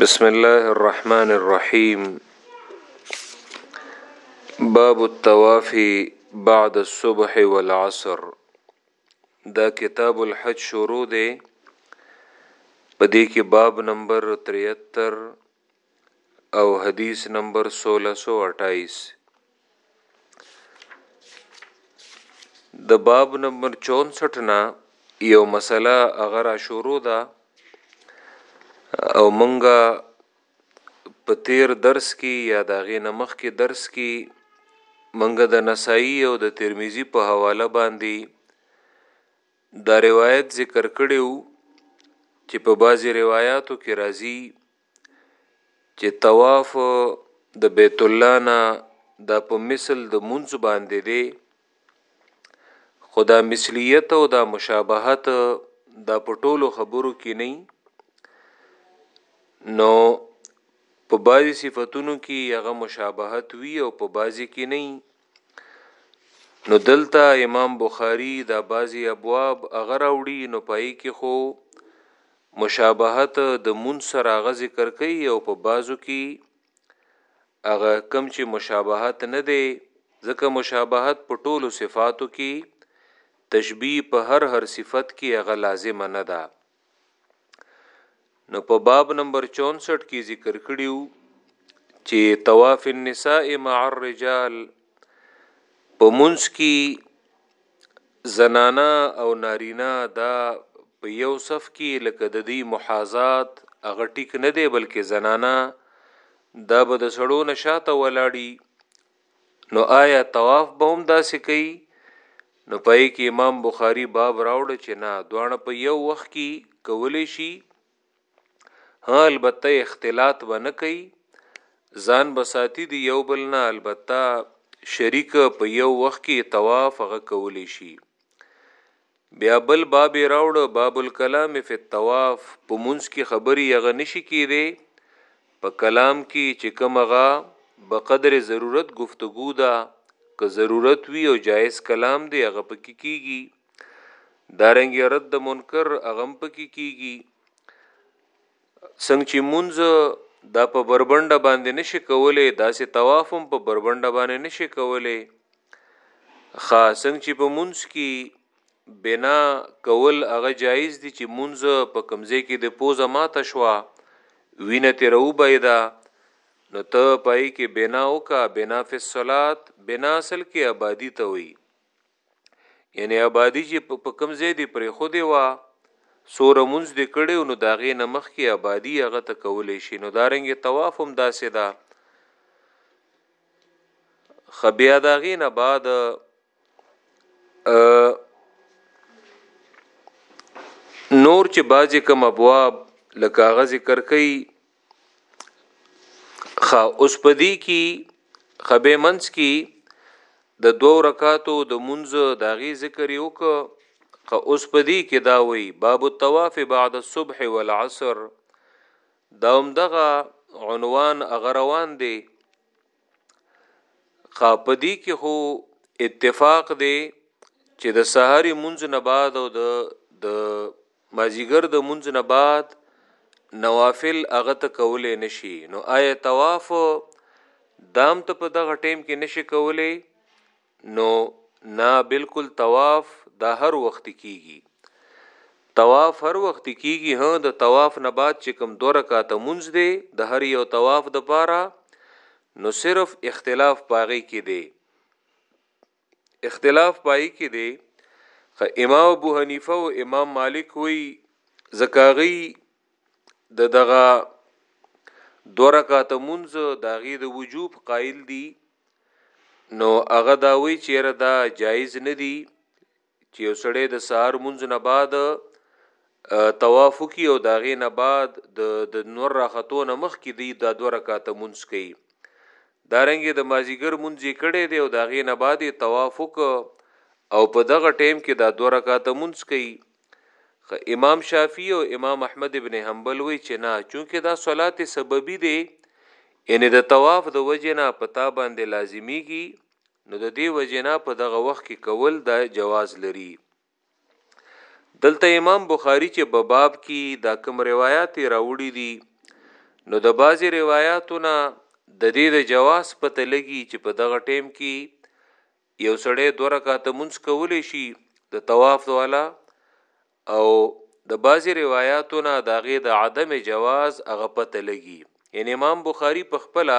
بسم الله الرحمن الرحيم باب الطواف بعد الصبح والعصر دا کتاب الحج شروع دی په دې کې باب نمبر 73 او حدیث نمبر 1628 د باب نمبر 64 نا یو مسله اگر شروع ده او منګه په تیر درس کې یا د غې نمخ کې درس کې منګه د نسائی او د ترمذی په حواله باندې دا روایت ذکر کړیو چې په بازي روایتو کې راځي چې طواف د بیت الله نه دا په مثل د منځ باندې دی خدا مثلیت او دا مشابهت دا په ټولو خبرو کې نه نو په بعضی صفاتونو کې هغه مشابهت وی او په بعضی کې نه نو دلته امام بخاری دا بازی ابواب اغه راوړي نو پای کې خو مشابهت د مون سره اغه ذکر کوي او په بازو کې اغه کم چې مشابهت نه دی ځکه مشابهت په ټولو صفاتو کې تشبیه په هر هر صفت کې اغه لازم نه ده نو په باب نمبر 64 کې ذکر کړیو چې طواف النساء مع الرجال په منځ کې زنانا او نارینا دا په یو صف کې لکه د دې محاذات هغه ټیک نه دی بلکې زنانا دا به د سړو نشاته ولاړی نو آیا طواف به هم داسې کوي؟ نو په یې کې امام بخاری باب راوړ چې نه دواړه په یو وخت کې کولی شي ها البته اختلاط به نه کوي ځان به ساتي دی یو بل نه البته شریک په یو وخت کې طواف هغه کولی شي بیا بل باب یې راوړه، باب الکلام فی الطواف، په لمونځ کې خبرې هغه نه شي کېدای، په کلام کې چې کوم هغه بقدر ضرورت ګفتګو ده، که ضرورت وي او جائز کلام دی هغه په کې کېږي، دارنګه رد منکر هغه هم په کې کېږي. څنګه چي مونځ دا په بربنډه باندې نشي کولای داسې طواف هم په بربنډه باندې نشي کولای خا څنګه چې په مونږ کې بنا کول هغه جایز دي چې مونږ په کمزې کې د پوزه ماته شوا وینه تیرو بيدا نو ته پای کې بنا وکا بنا فی الصلات بنا اصل کې آبادی ته وي یعنی آبادی چې په کم ځای دی پرې خو دی وا سوره منځ دی کړي نو داغه نمخ کې آبادی هغه ته کولې شي نو دارنګ طواف هم داسې ده دا خبیا داغه نه بعد نور چې بازي کوم ابواب لکه هغه ذکر کوي خا اوس پدی کی خبه منس کی د دوو رکاتو د منځ داغي ذکر یو ک خا اوس پدی کی دا وی باب الطواف بعد الصبح والعصر دا هم دغه عنوان اغروان دی قاپدی کې هو اتفاق دی چې د سحری منځ نه بعد او د د مازیګر د منځ نه بعد نوافل هغه ته کولې نشي نو آیا طواف دام ته په دغه ټیم کې نشي کولې نو نا بلکل طواف دا هر وخت کیږی طواف هر وخت کیږی هه د طواف نه بعد چه کوم دوه رکعته مونځ دی د هر یو طواف د پاره نو صرف اختلاف پاغی کی دی اختلاف پای کی دی خه امام ابو حنیفه او امام مالک وی زکاغی د دغه دوه رکعته مونځ داغی د وجوب قائل دی نو هغه دا وی چې یره دا جایز نه دی چې یو سړی د سهار منځ نه بعد طواف کی او داغه نه بعد د د نور راختو نه مخ کې دی د دوه رکعات منځ کوي دارنګ د مازیګر منځ کړي دی او داغه نه بعد طواف او په دغه ټیم کې دا دوه رکعات منځ کوي خ امام شافعی او امام احمد ابن حنبل وی چې نه چونکه دا صلات سببی دی ان د طواف د وجنا پتا باندې لازمیږي نو د دې وجنا په دغه وخت کې کول دا جواز لري دلته امام بخاری چې بباب کې دا کوم روایت راوړي دي نو د بازي روایتونه د دې د جواز پته لګي چې په دغه ټیم کې یو سړی دوه رکعاته مونځ کولی شي د طواف والا او د بعضی روایتو نه داغه د عدم جواز هغه پته لګي یعنی امام بخاری په خپل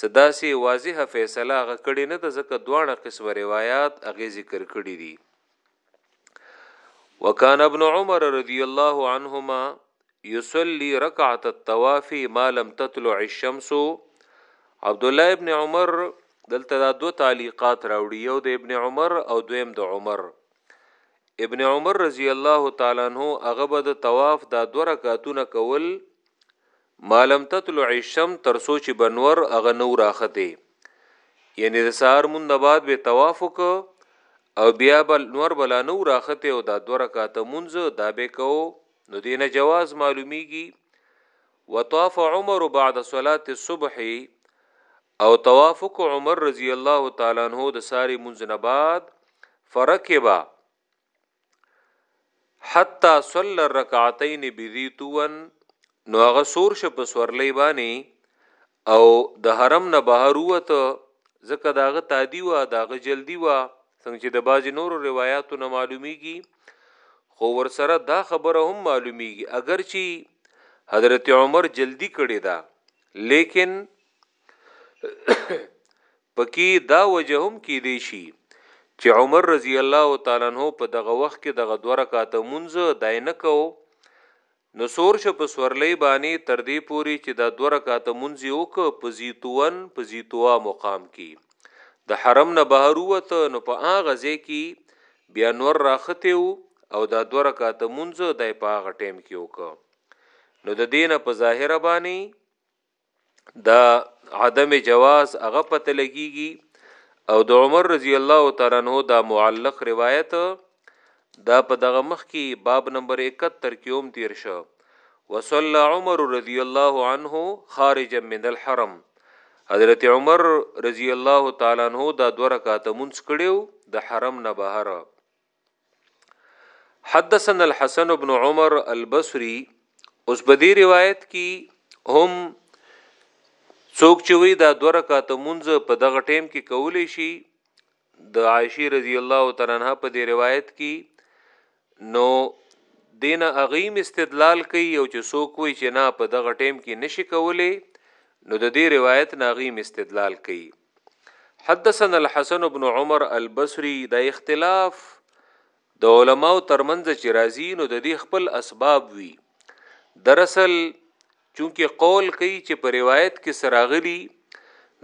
صدا سي واضحه فیصله هغه کړي نه د ځکه دواړه قسم روایت هغه ذکر کړي دي وکان ابن عمر رضی الله عنهما یصلی رکعت الطواف ما لم تطلع الشمس عبد الله ابن عمر دلته دا دو تعلیقات راوړي یو د ابن عمر او دویم د عمر ابن عمر رضی الله تعالی عنہ هغه به د طواف دا دو رکعاتونه کول مالم تطلع الشم تر سوچ بنور هغه نو راخته یعنی د سار مون د بعد به طواف وک او بیا بل نور بلا نو راخته او دا دو رکعات مونږ دا به کوو نو دینه جواز معلومیږي وطاف عمر بعد صلاه الصبح او توافق عمر رضی الله تعالی عنہ د ساری منځ نه بعد فرکبا حتا صلی الرکعتین بذیتون نو هغه سور ش په سورلې باندې او د حرم نه بهر ووته ځکه د هغه تادی وه د هغه جلدی وه څنګه چې د بعضې نورو روایاتو نه معلومیږي خو ورسره دا خبره هم معلومیږي اگر چې حضرت عمر جلدی کړی دا لیکن پکې دا وجه هم کې دی شي چې عمر رضی الله تعالی عنہ په دغه وخت کې دغه دوه رکعاته مونږ دای نه کو نو سور شه په سورلۍ بانې تر دې پورې چې دا دوه رکعته مونځ یې وکړ په ذی طوً په ذی طویٰ مقام کې د حرم نه بهر ووته نو په هغه ځای کې بیا نور راختی و او دا دوه رکعته مونځ دا یې په هغه ټیم کې وکړ نو د دې نه په ظاهره بانې دا عدم جواز هغه پته لګیږي او د عمر رضی الله تعالی عنہ دا معلق روایت دا په دغه مخ کې باب نمبر 71 کې هم تیر شو وصلى عمر رضی الله عنه خارجا من الحرم حضرت عمر رضی الله تعالی عنہ دا دوه رکعات مونږ کړیو د حرم نه بهر حدثنا الحسن بن عمر البصري اوس په دې روایت کې هم څوک چې وی دا دوه رکعات مونږ په دغه ټیم کې کولی شي د عائشه رضی الله تعالی عنها په دې روایت کې نو دین اغیم استدلال کوي او چې څوک وی چې نه په دغه ټیم کې نشي کولی نو د دې روایت نه اغیم استدلال کوي حدثنا الحسن بن عمر البصري دا اختلاف د علماو ترمنځ چې راځي نو د دې خپل اسباب وي دراصل چونکه قول کوي چې په روایت کې سراغلي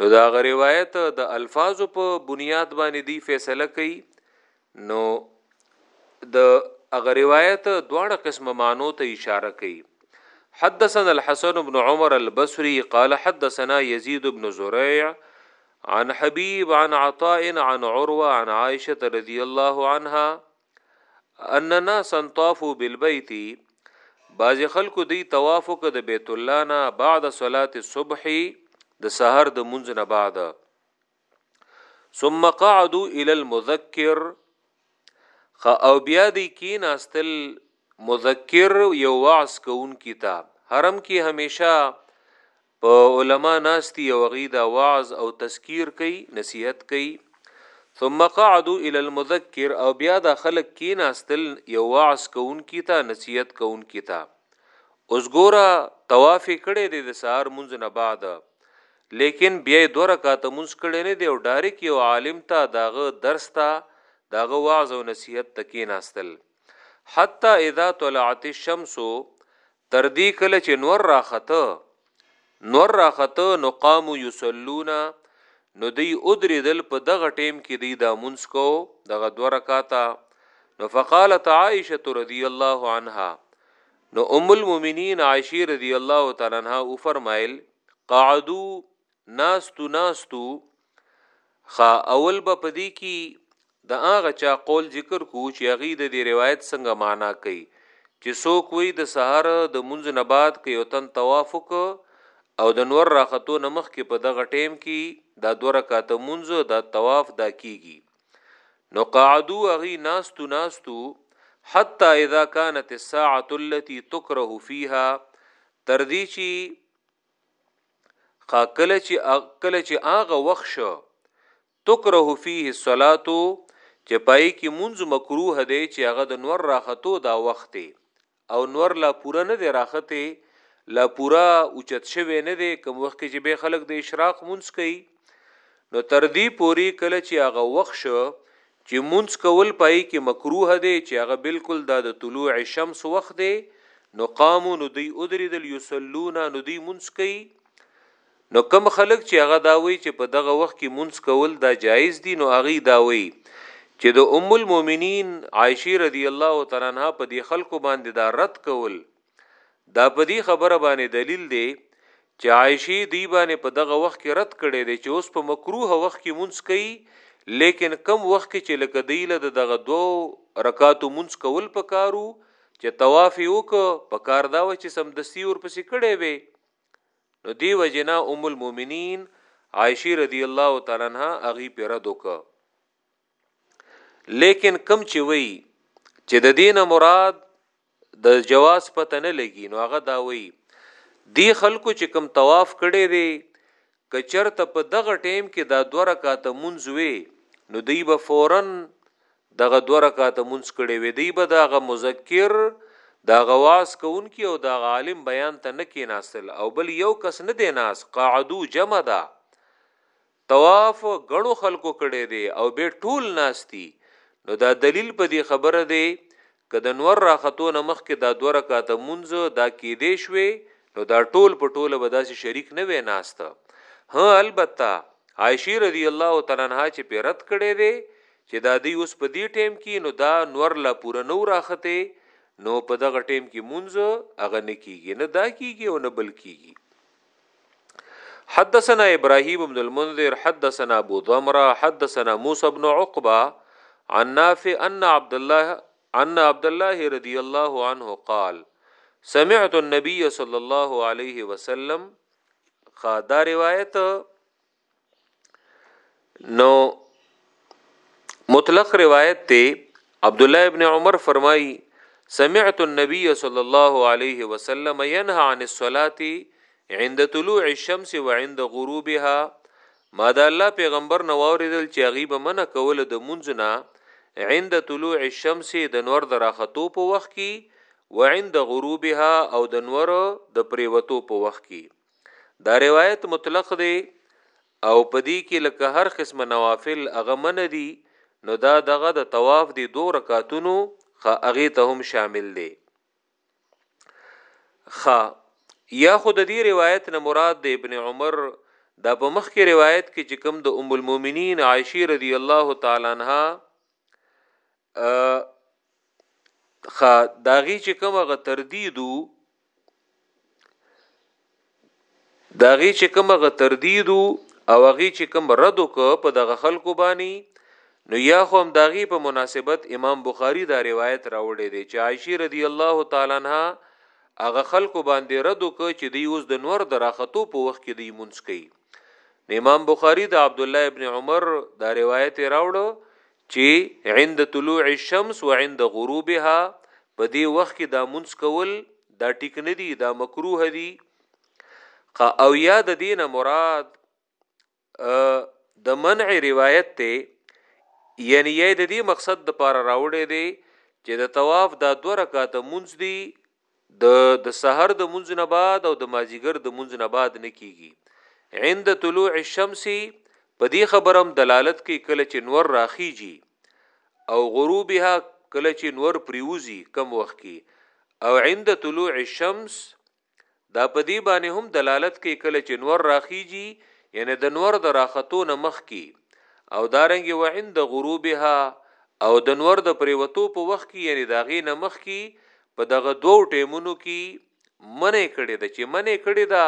نو دا غ روایت د الفاظو په بنیاد باندې دی فیصله کوي نو د اغه روایت دواړه قسم مانو ته اشاره کوي حدثنا الحسن بن عمر البصري قال حدثنا يزيد بن زريع عن حبيب عن عطاء عن عروة عن عائشة رضي الله عنها أن ناسا طافوا بالبيت باز خلکو دی طواف وک د بیت الله نه بعد صلات الصبح د سحر د منځ نه بعد ثم قعدوا الى المذكر خ او بیا دی کې ناستل مذکر یو واعظ کون کتاب حرم کې همیشه په علما ناستی او غیدا واعظ او تذکیر کوي نصیحت کوي ثم قعدوا الى المذکر او بیا دا خلق کې ناستل یو واعظ کون کتاب نصیحت کون کتاب اوس ګوره طواف کړي د سار منځ نه بعد لیکن بیا یې دوه رکعاته مونځ کړی نه دی او ډاریک یو عالم ته داغه درس ته داغه وعظ او نصیحت ته کیناستل حتی اذا طلعت الشمس تر دې کله چې نور راخته نور راخته نو قام یصلون نو دی ادریدل په دغه ټیم کې دی دا مونږ کو دغه دوه رکعاته نو فقالت عائشه رضی الله عنها نو ام المؤمنین عائشه رضی الله تعالی عنها او فرمایل قعدو ناستو ناستو خا اول به پدې کې د هغه چا قول ذکر کو چې هغه د دې روایت څنګه معنا کوي چې څوک وي د سحر د منځ نه بعد کې یو تن توافق او د نور راختو نمخ کې په دغه ټیم کې دا دوه رکعاته منځ دا طواف دا کیږي نو قعدو اغي ناستو ناستو حتی اذا كانت الساعه التي تكره فيها تر دې چې خاکل چې عقل چې هغه وخت شو تکره فيه الصلاه چې پای کې منځ مکروه دی چې هغه د نور راختو دا وخت دی او نور لا پوره نه دی راختی لا پوره اوچت شوی نه دی کوم وخت کې چې به خلک د اشراق مونږ کوي نو تر دې پوري کله چې هغه وخت شو چې مونږ کول پای کې مکروه دی چې هغه بالکل دا د طلوع شمس وخت دی نو قامو نو دی ادریدل یصلون نو دی مونږ کوي نو کوم خلک چې هغه دا وایي چې په دغه وخت کې مونځ کول دا جایز دي نو هغوی دا وایي چې د ام المؤمنین عائشه رضی الله تعالی عنها په دې خلکو باندې دا رد کول دا په دې خبره باندې دلیل دی چې عائشه دی باندې په دغه وخت کې رد کړي دي چې اوس په مکروه وخت کې مونږ کوي لیکن کم وخت کې چې لکه دی له دغه دوه رکعاتو مونږ کول پکارو چې طواف یو ک پکار دا و چې سمدستی ور پسې کړي وي نو دې وجې نه ام المومنین عائشی رضی الله تعالی عنها هغه په رد وکړه لیکن کم چې وی چې د دینه مراد د جواز پته نه لګي نو هغه دا وی دی خلکو چې کم طواف کړي دي کچرته په دغه ټیم کې دا دوه رکعات منځوي نو دی به فورن دغه دوه رکعته مونځ کړی وی دی به د هغه مذکر، د هغه وعظ کوونکی او د هغه عالم بیان ته نه کیناستل او بل یو کس نه دی ناست، قعدو جمع ده، طواف ګڼو خلکو کړی دی او بیا ټول ناست دي، نو دا دلیل په دې خبره دی که د نور راختو نه مخکې دا دوه رکعته لمونځ دا کیدی شوی نو دا ټول په ټوله به داسې شریک نه وی ناست هه البته عائشی رضی الله تعالی عنها چې پې رد کړی دی چې دا دی اوس په دې ټیم کې نو دا نور لا پوره نو راخته نو په دغه ټیم کې مونځ هغه نه کیږي نه دا کیږي او نه بل کیږي حدثنا ابراهيم بن المنذر حدثنا ابو ضمره حدثنا موسى بن عقبه عن نافع ان عبد الله ان عبد الله رضي الله عنه قال سمعت النبي صلى الله عليه وسلم خدا روایت نو مطلق روایت ته عبد الله ابن عمر فرمایي سمعت النبي صلى الله عليه وسلم ينهى عن الصلاه عند طلوع الشمس وعند غروبها ما دا الله پیغمبر نو اوریدل چې غیب منه کوله د منځنه عند طلوع الشمس د نور د راختو په وخت کې وعند غروبها او د نور د پریوتو په وخت کې دا روایت مطلق دی او پدی کې لکه هر قسم نوافل هغه من دي نو دا دغه د طواف دی دو رکاتونو خ هغه ته هم شامل دی خ یا خود دی روایت نه مراد د ابن عمر دا په مخ کې روایت کې چې کوم د ام المؤمنین عائشه رضی الله تعالی عنها خا داغي چې کومه غ تردیدو داغي چې کومه غ تردیدو او هغه چې کوم رد وک په دغه خلکو باندې نو یا خو هم داغي په مناسبت امام بخاری دا روایت راوړی دی چې عائشه رضی الله تعالی عنها هغه خلکو باندې رد وک چې دی اوس د نور دراختو په وخت کې دی مونږ کوي امام بخاری د عبد الله ابن عمر دا روایت راوړو چي عند طلوع الشمس وعند غروبها په دې وخت کي دا مونځ کول دا ټيک نه دي دا مکروه دي قا او یا د دې نه مراد د منع روایت ته یعنی یې د دې مقصد د پاره راوړې دي چې د طواف دا دوه رکعاته مونځ دي د د سحر د منځ نه بعد او د مازیګر د منځ نه بعد نه کیږي عند طلوع الشمس په دې خبرم دلالت کوي کله چې نور راخیږي او غروبها کله چې نور پریوزي کم وخت کې او عند طلوع الشمس دا په دې باندې هم دلالت کوي کله چې نور راخیږي یعنی د نور د راختو نه مخ کی او دارنګ و عند غروبها او د نور د پریوتو په وخت کې یعنی داغې نه مخ کی په دغه دوو ټیمونو کې منع کړی دا چې منع کړی دا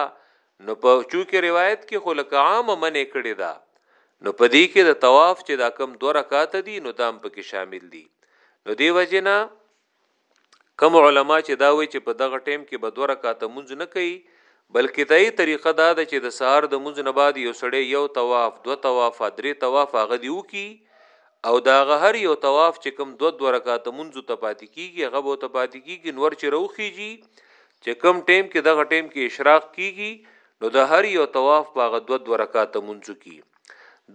نو په چوکې روایت کې خو لکه عام منع کړی دا نو په دې کې د طواف چې دا کم دوه رکعات دي نو دام پکې شامل دي نو دی وجنا کم علما چې دا وی چې په دغه ټیم کې به دوه رکعات مونږ نه کوي بلکې دای طریقه دا ده چې د سهار د مونږ نه بعد یو سړی یو طواف دوه طواف درې طواف هغه دیو کی او د هغه هر یو طواف چې کوم دوه دوه رکعاته مونځو ته پاتې کیږي هغه به ته پاتې کیږي نور چې روخیږي چې کوم ټیم کې دغه ټیم کې اشراق کیږي نو د هر یو طواف په هغه دوه دوه رکعاته مونځو کې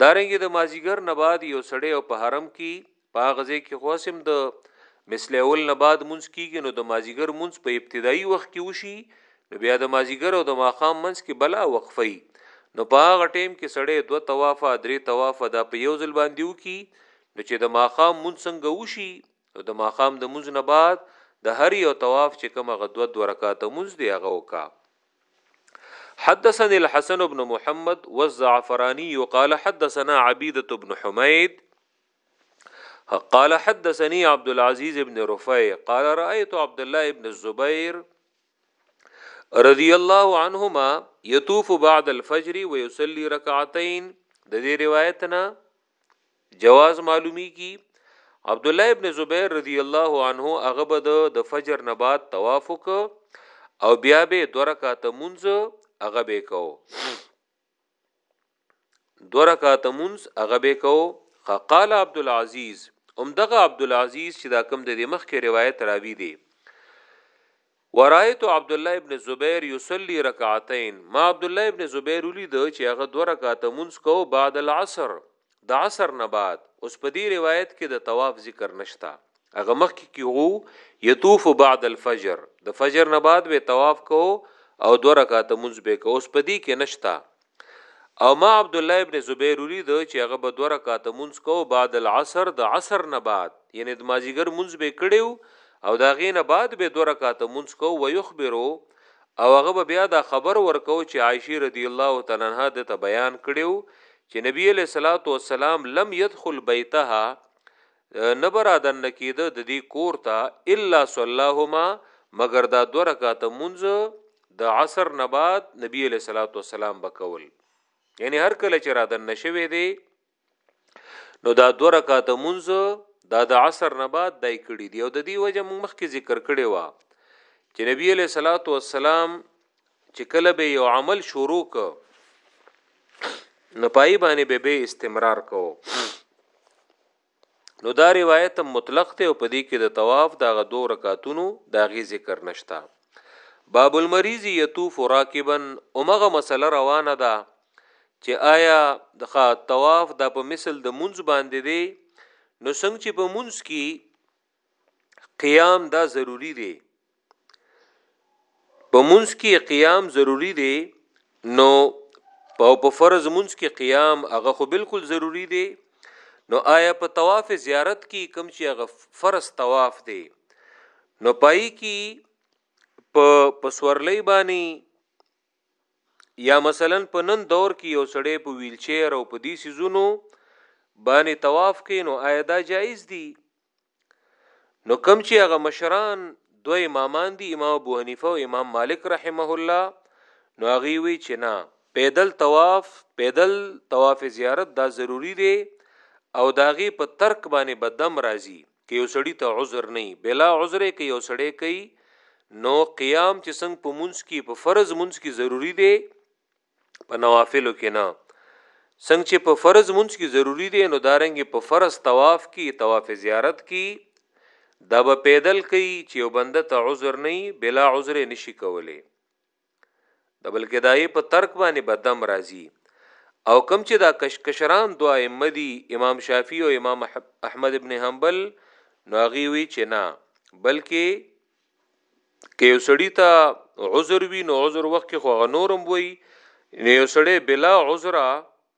دارنګ د مازیګر نه بعد یو سړی او په حرم کې په غزه کې خوسم د مثل اول نه بعد مونږ کیږي نو د مازیګر مونږ په ابتدایي وخت کې وشي نو بیا د مازیګر او د ماقام منځ کې بلا وقفه ای نو په هغه ټیم کې سړی دوه توافه درې توافه دا په یو ځل باندې وکي نو چې د ماقام مون څنګه وشي نو د ماقام د مونځ نه بعد د هر یو طواف چې کومه غدوه دوه رکعات مونږ دی هغه وکا حدثنا الحسن بن محمد والزعفراني قال حدثنا عبيدة بن حميد قال حدثني عبد العزيز بن رفيع قال رأيت عبد الله بن الزبير رضی الله عنهما یطوف بعد الفجر ويصلي رکعتين د دې روایت نه جواز معلومی کی عبد الله ابن زبیر رضی الله عنه هغه به د فجر نه بعد طواف او بیا به دوه رکعات منځ هغه به کو دو رکعات منز هغه به کو قال عبد العزيز ام دغه عبد العزيز چې دا کم د دې مخ کې روایت راوي دي ورایت عبد الله ابن زبیر یصلی رکعتین ما عبد الله ابن زبیر ولید چې هغه دوه رکعات منځ کو بعد العصر د عصر نه بعد اوس په دې روایت کې د طواف ذکر نشتا هغه مخ کې کې وو یطوف بعد الفجر د فجر نه بعد به طواف کو او دو رکعات منځ به کو اوس په دې کې نشتا او ما عبد الله ابن زبیر ولید چې هغه به دوه رکعات مونږ کو بعد العصر د عصر نه بعد یعنی د مازیګر مونږ به کړیو او دا غینه بعد به دوه رکعات مونږ کو و یخبرو او هغه به بیا دا خبر ورکوو چې عائشې رضی الله تعالی عنها ده ته بیان کړي وو چې نبی علیه الصلاة والسلام لم يدخل بیتها نه به را دننه کېده د دې کور ته الا صلاهما مګر دا دوه رکعاته مونځ د عصر نه بعد نبی علیه الصلاة والسلام به کول یعنی هر کله چې را دننه شوی دی نو دا دوه رکعات منځ دا د عصر نه بعد دای کړی دی او د دې وجه موږ مخکې ذکر کړی و چې نبی علیہ الصلوۃ والسلام چې کله به یو عمل شروع ک نو پای باندې به به استمرار کو نو دا روایت مطلق ته او پدې کې د طواف دا غ دوه رکعاتونو دا غي ذکر نشتا باب المریض یطوف راکبا اومغه مسله روانه ده چې آیا د طواف د په مثل د منځ باندې دی نو څنګه چې په منځ کې قیام دا ضروری دی په منځ کې قیام ضروری دی نو په په فرض منځ کې قیام هغه خو بالکل ضروری دی نو آیا په طواف زیارت کې کم چې هغه فرض طواف دی نو پای کې په پسورلې باندې یا مثلا په نن دور کې یو سړی په ویل چیر او په دې سیزونو باندې طواف کوي نو آیا دا جایز دي نو کم چې هغه مشران دوه امامان دي امام ابو حنیفه او امام مالک رحمه الله نو هغه وی چې نه پیدل طواف پیدل طواف زیارت دا ضروری دی او داغي په ترک باندې بدم راضی که یو سړی ته عذر نه بلا عذر که یو سړی کوي نو قیام چې څنګه په مونږ کې په فرض مونږ کې ضروری دی په نوافلو کې نه څنګه چې په فرض مونږ کې ضروری دی نو دارنګ په فرض طواف کې طواف زیارت کې دا به پیدل کوي چې یو بنده ته عذر نه بلا عذر نشي کولی د بلکې دای په ترک باندې بدم راضی او کم چې دا کشکشران دوا ائمه دي امام شافعي او امام احمد ابن حنبل نو هغه وی چې نه بلکې کې یو سړی ته عذر وی نو عذر وخت کې خو غنورم وی نو یو سړی بلا عذره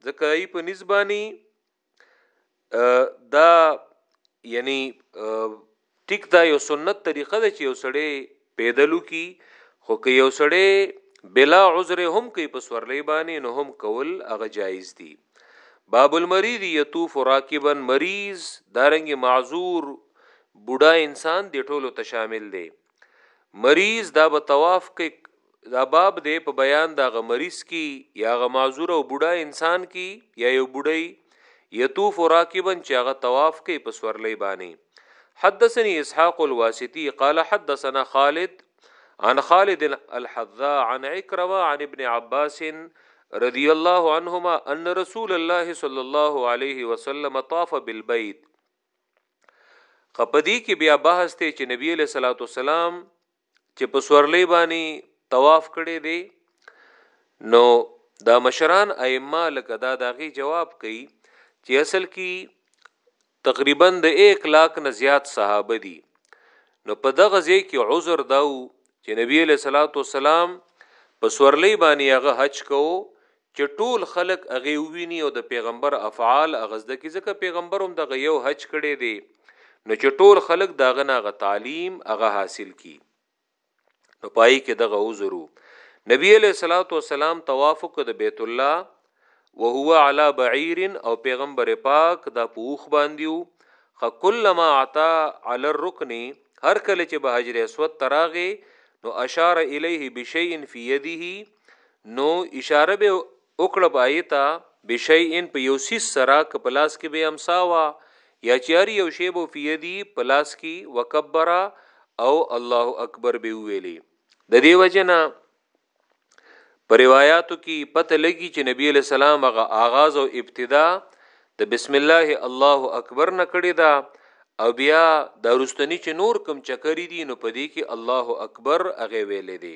ځکه ای په نسبانی دا یعنی ټیک دا یو سنت طریقه ده چې یو سړی پیدلو کی خو که یو سړی بلا عذر هم کوي په سورلې باندې نو هم کول هغه جایز دي باب المريض يطوف راكبا مريض دارنګ معذور بوډا انسان د ټولو ته شامل دی مریض دا به طواف کې دا باب دی په بیان دا غ مریض کی یا غ معذور او بوډا انسان کی یا یو بوډای یطوف راکبا چې هغه طواف کوي په سورلې باندې حدثني اسحاق الواسطي قال حدثنا خالد عن خالد الحذاء عن عكرمه عن ابن عباس رضي الله عنهما ان رسول الله صلى الله عليه وسلم طاف بالبيت خپدی کې بیا بحث ته چې نبی له صلوات والسلام چې په سورلې باندې طواف کړي دي نو دا مشران ائمه لکه دا داغي جواب کوي چې اصل کې تقریبا د 1 لاک نه زیات صحابه دي نو په دغه ځای کې عذر داو چې نبی له صلوات والسلام په سورلې باندې هغه حج کوو چې ټول خلک هغه وویني او د پیغمبر افعال هغه زده کړي ځکه پیغمبر هم دغه یو حج کړی دی نو چې ټول خلک د هغه نه هغه تعلیم هغه حاصل کړي نو پای کې دغه عذر نبی علیہ الصلوۃ والسلام طواف کو د بیت الله وهو علی بعیر او پیغمبر پاک دا پوخ باندیو خکلما عطا علی الرکن هر کله چې به حجر اسود تراغه نو اشاره الیه بشیء فی یده نو اشاره به وکړه پای ته بشیئن په یو سیس سره که پلاس کې به امسا وا یا چیاری یو شی به فیدی پلاس کې وکبره او الله اکبر به ویلی د دې وجنه په روایتو کې پته لګي چې نبی له سلام هغه آغاز او ابتدا د بسم الله الله اکبر نه کړی دا او بیا د رستنی چې نور کم چکرې دي نو پدې کې الله اکبر هغه ویلې دي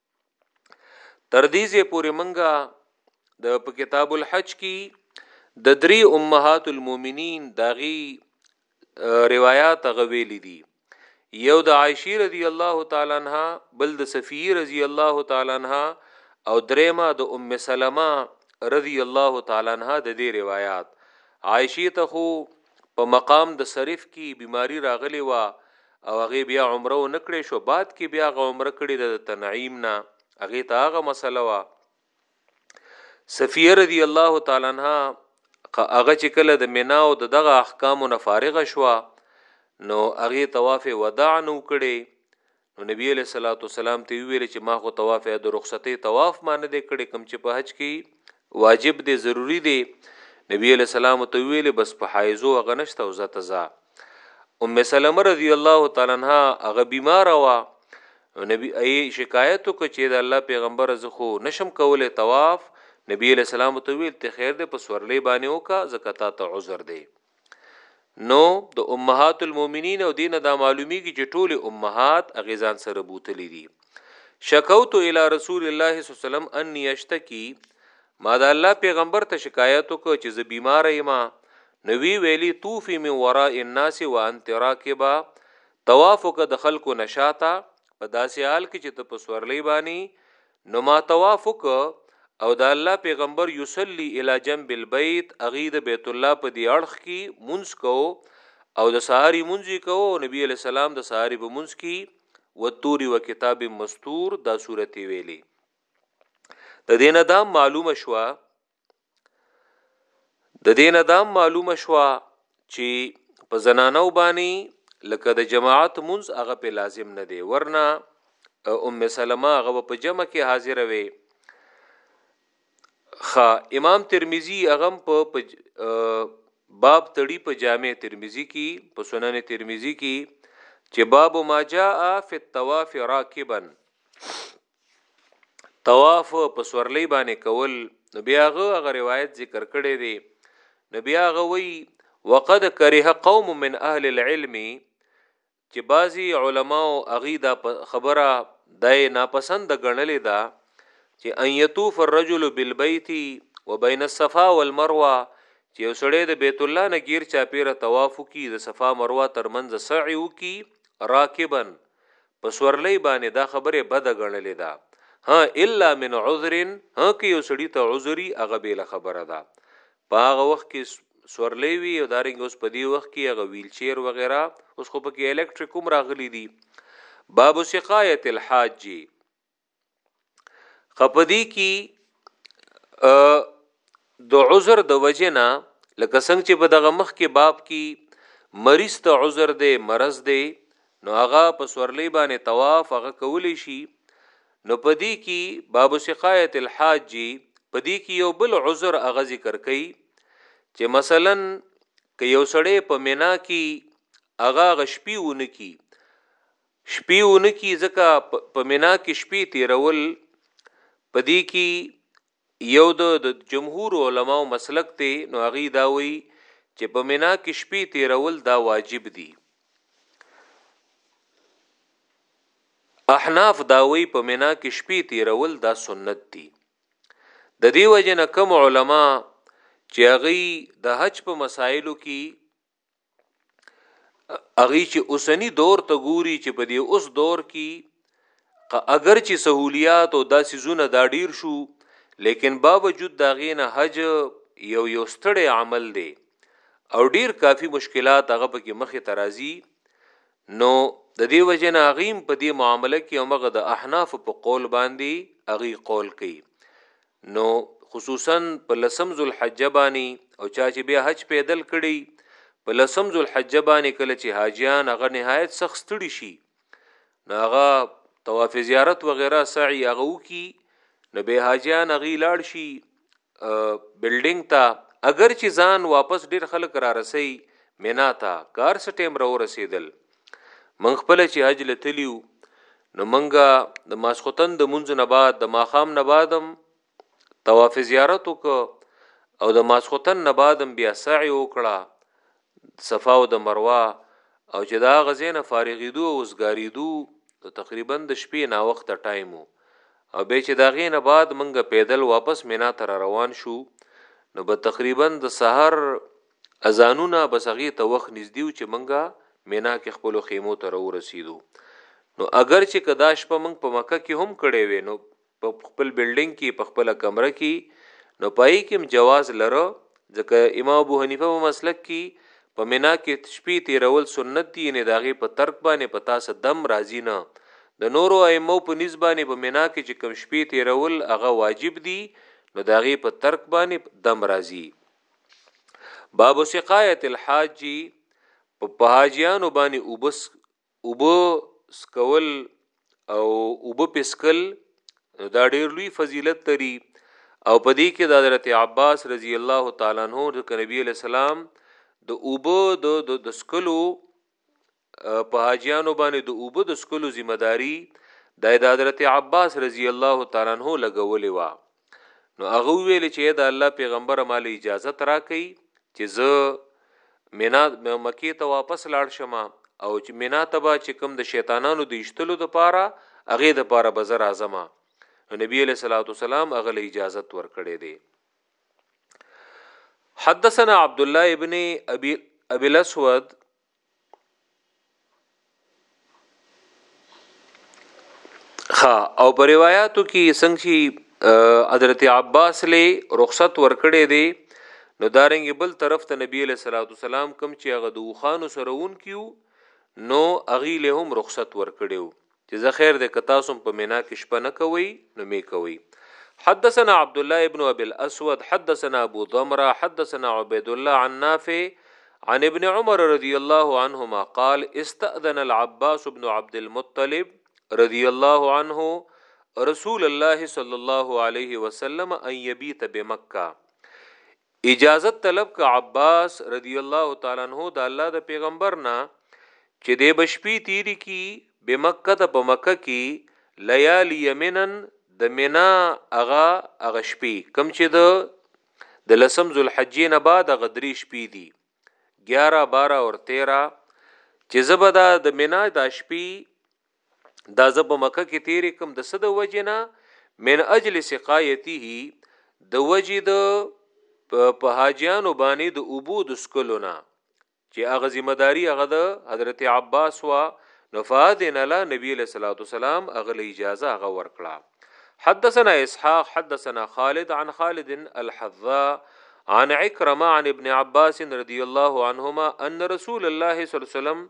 تر دې زه پورې منګه د په کتاب الحج کې د درې امهات المؤمنین داغي روایت غویلې دي یو د عائشه رضی الله تعالی عنها بل د صفیه رضی الله تعالی عنها او درېما د ام سلمہ رضی الله تعالی عنها د دې روایت عائشه ته خو په مقام د صرف کی بیماری راغلی وه او هغه بیا عمره ونه کړی شو بعد کی بیا هغه عمره کړی ده د تنعیم نه هغه ته هغه مسله وه صفیه رضی الله تعالی عنها هغه چې کله د مینا او دغه احکام نه فارغ شوه نو هغه طواف وداع نو کړي نو نبی علیه الصلاة والسلام ته ویل چې ما خو طواف د رخصتې طواف ما نه دی کړی کوم چې په حج کې واجب دی ضروری دی نبی علیه السلام ته ویل بس په حایزو هغه نشته او زته زه ام سلمہ رضی الله تعالی عنها هغه بیمار وا نبی ای شکایت وکړ چې د الله پیغمبر زه خو نشم کولای طواف نبی علیہ السلام ته ویل ته خیر دې په سورلې باندې وکا زکتا ته عذر دی نو د امهات المؤمنین او دینه دا معلومیږي چې ټول امهات اغیزان سره بوتلی دي شکوت الی رسول الله صلی الله علیه وسلم ان یشتکی ما د الله پیغمبر ته شکایت وکړ چې زه بیمار یم نو وی ویلی توفی من وراء الناس وانت راکبا طواف وکړه د خلکو نشاته په داسې حال کې چې ته په سورلې باندې نو ما طواف وکړ او د الله پیغمبر یصلی الی جنب البیت هغه د بیت الله په دی اړخ کی مونځ کوو او د سهاری مونځ یې کوو او نبی علیه السلام د سهاری په مونځ کی والطور وکتاب مستور دا سورت یې ویلې. د دې نه دا معلومه شوه د دینه دا معلومه شوه چې په زنانو باندې لکه د جماعت منز هغه په لازم نه دی ورنه ام سلمہ هغه په جمع کې حاضر وي خ امام ترمذی هغه په باب تړي په جامع ترمذی کې په سنن ترمذی کې چې باب ما جاء فی الطواف راکبا طواف په سورلۍ باندې کول نو بیا هغه روایت ذکر کړی دی نو بیا هغه وی وقد کره قوم من اهل العلم چې بعضی علما او اغي دا خبره دای ناپسند غنلې ده چې ان یطوف الرجل بالبیت وبین الصفا والمروه چې یو سړی د بیت الله نه غیر چا پیره طواف کی د صفا مروه ترمنځ سعی وکي راکبن په سورلۍ باندې دا خبره یې بده ګڼلې ده، هه، الا من عذر، هه، که یو سړي ته عذر وي، هغه بېله خبره ده، په هغه وخت کې سورلۍ وي او دارنګه اوس په دې وخت کې هغه ویل چیر وغیره، اوس خو پکې الکتریک هم راغلي دي. باب سقایة الحاج. خپدی کی د عذر د وجنه لکه څنګه چې په دغه مخ کې باب کې مریض ته عذر دی مرض دی نو هغه په سورلې باندې طواف هغه کولی شي نو پدی کې باب سقایت الحاج جی پدی کې یو بل عذر هغه ذکر کړي چې مثلا که یو سړی په مینا کې هغه غشپی ونکي شپې ونه کړي ځکه په منا کې شپې تېرول په دې کې یو د جمهور علماو مسلک دی نو هغوی دا وایي چې په منا کې شپې تېرول دا واجب دي احناف دا وایي په منا کې شپې تېرول دا سنت دي د دې وجه نه کوم علما چې هغوی د حج په مسایلو کې هغه چې اوسنی دور ته ګوري چې په دې اوس دور کې اگر چې سہولیات او دا سيزونه دا ډیر شو لیکن باوجود دا غینه حج یو یو ستړی عمل دی او ډیر کافی مشکلات هغه په کې مخې ترازی نو د دې وجنه غیم په دې معاملې کې هغه د احناف په قول باندې اغي قول کوي نو خصوصا په لسم ذوالحجه باندې او چا چې بیا حج پیدل کړي په لسم ذوالحجه باندې کله چې حاجیان هغه نهایت سخت ستړي شي نو هغه طواف زیارت وغیرہ سعی هغه وکي نو به حاجیان هغه لاړ شي بلډینګ ته اگر چې ځان واپس ډیر خلک را رسي مینا ته کار سټیم را ورسېدل من خپل چې حج لتلیو نو منګه د ماسختن د منځ نه بعد د ماخام نه بعدم طواف زیارت وک او د ماسختن نه بعدم بیا سعی وکړه صفا او د مروه او چې دا غزینه فارغیدو او وسګاریدو نو تقریبا د شپې نا وخت ټایمو او به چې دا غینه بعد منګه پیدل واپس مینا تر روان شو نو به تقریبا د سحر اذانونه بس هغې ته وخت نږدې و چې مونږ مینا کې خپلو خیمو ته راورسیدو نو اګر چې که دا شپه مونږ په مکه کې هم کړې وې نو په خپل بلډنګ کې په خپله کمره کې نو په هغې کې هم جواز لره ځکه امام ابو حنیفه په مسلک کې په مینا کې شپې تیرول سنت دي یعنې د هغې په ترک باندې په تاسو دم راځي نه د نورو ائمو په نسبت باندې په مینا کې چې کوم شپې تیرول هغه واجب دي نو د هغې په ترک باندې دم راځي باب سقایت الحاج په حاجیانو باندې وبس وب سکول او وب پسکل دا ډیر لوی فضیلت لري او په دې کې د حضرت عباس رضی الله تعالی عنہ د نبی له سلام د وب د د سکلو په حاجیانو باندې د اوبه د سکلو ذمہ داری د حضرت عباس رضی الله تعالی عنہ لګولې وا نو هغه ویل چې دا الله پیغمبر مال اجازه ترا کوي چې زه مینا مکه ته واپس لاړ شم او چې مینا ته به چې کوم د شیطانانو د اشتلو د پاره هغه د پاره بزر اعظم نو نبی علیہ الصلوۃ والسلام هغه له اجازه ور کړې دي حدثنا عبد الله ابن ابي ابي الاسود ها او په روایتو کې څنګه حضرت عباس له رخصت ورکړې دي نو دارنګ بل طرف ته نبی له صلوات والسلام کم چې هغه د وخانو سره اون کیو نو اغي له هم رخصت ورکړیو جزا خیر دی که تاسو هم په مینا کې شپه نه کوئ نو مې کوئ حدثنا عبد الله ابن ابي الاسود حدثنا ابو ضمره حدثنا عبيد الله عن نافع عن ابن عمر رضي الله عنهما قال استأذن العباس بن عبد المطلب رضي الله عنه رسول الله صلى الله عليه وسلم ان يبيت بمكه اجازت طلب که عباس رضی الله تعالی عنہ د الله د پیغمبر نه چې د بشپی تیری کی به مکه ته په مکه کی لیالی یمنن د مینا اغا اغه شپی کم چې د د لسم ذوالحجې نه بعد غدری شپی دی 11 12 اور 13 چې زبدا د مینا د شپی دا زه په مکه کې تیر کم د صد وجنا من اجل سقایته د وجې د په حاجیانو باندې د اوبو د سکلونه چې هغه ذمہ داری هغه د حضرت عباس وا نفاذن لا نبی له صلوات والسلام هغه له اجازه هغه ورکړه حدثنا اسحاق حدثنا خالد عن خالد الحذاء عن عكرمه عن ابن عباس رضی الله عنهما ان رسول الله صلی الله علیه وسلم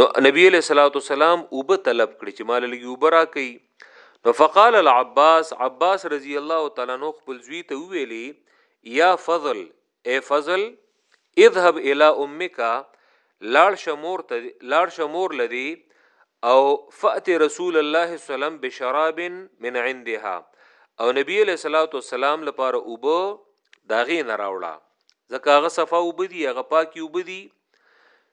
نو نبی علیہ الصلوۃ والسلام وب طلب کړی چې مال لګي وب را کوي نو فقال العباس عباس رضی الله تعالی عنہ خپل زوی ته ویلی یا فضل اے فضل اذهب الى امك لاړ شمور ته لاړ شمور لدی او فات رسول الله صلی الله علیه وسلم بشراب من عندها او نبی علیہ الصلوۃ والسلام لپاره وب داغې نه راوړه ځکه هغه صفه وبدي هغه پاکي وبدي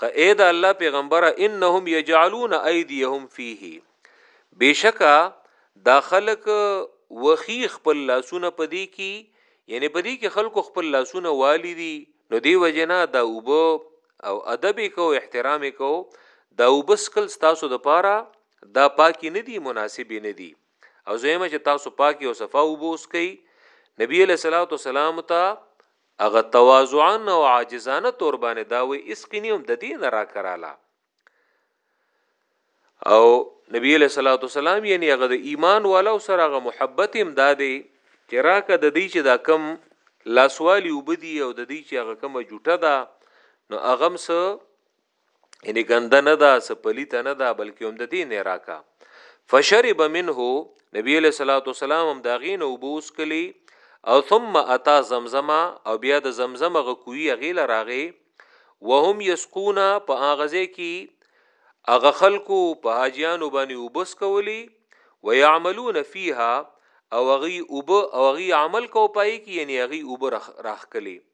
خ اې د الله پیغمبره انهم یجعلون ایدیهم فیه بشکا دا خلق وخی خپل لاسونه پدی کی یعنی پدی کی خلق خپل لاسونه والی دی نو دی وجنا دا وب او ادب کو احترام کو دا وبسکل تاسو د پاره دا پاکی نه دی مناسب نه دی او زمه چې تاسو پاکی او صفا وبوس کی نبی علیہ الصلوۃ والسلام ته هغه تواضعن او عاجزانه تور باندې دا وی اسقنی هم د دین را کراله او نبی له صلوات والسلام یعنی هغه د ایمان والا او سره هغه محبت هم دادې چې راکه د دې چې دا کم لاسوالی وبدي او د دې چې هغه کومه جوټه ده نو اغم سه یعنی ګنده نه ده سپلیت نه ده بلکې هم د دین راکا فشرب منه نبی علیہ الصلوۃ والسلام هم دا غین او بوس کلی او ثم اتا زمزم او بیا د زمزم غ کوی غیل راغی وهم یسقون په اغازه کی اغه خلکو په حاجیانو باندې وبس کولی ويعملون فیها او غی وب او غی عمل کو پای کی یعنی غی وب راخ کلی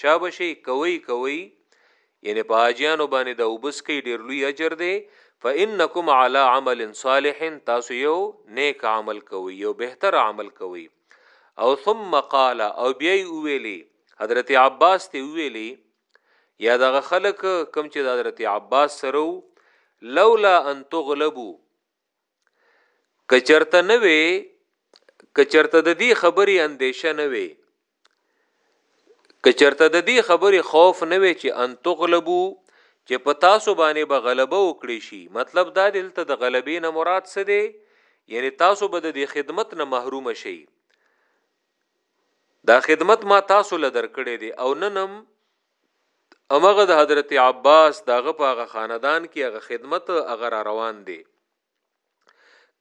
شابه شي کوي کوي یعنی په حاجیانو باندې د وبس کوي ډیر لوی اجر دی فانکم علی عمل صالح تاسو یو نیک عمل کوي یو بهتر عمل کوي او ثم قال او بیا ویلی حضرت عباس ته ویلی یا دغه خلک کم چې د حضرت عباس سره لولا ان تغلبو کچرته نه وي کچرته د دې خبري اندیشه نه وي کچرته د دې خبري خوف نه وي چې ان تغلبو چې په تاسو باندې به غلبه وکړي شي مطلب دا دلته د غلبې نه مراد څه دی یعنی تاسو به د خدمت نه محروم شئ دا خدمت ما تاسو له درکړې دي او ننم امغه د حضرت عباس داغه په هغه خاندان کې هغه خدمت هغه را روان دی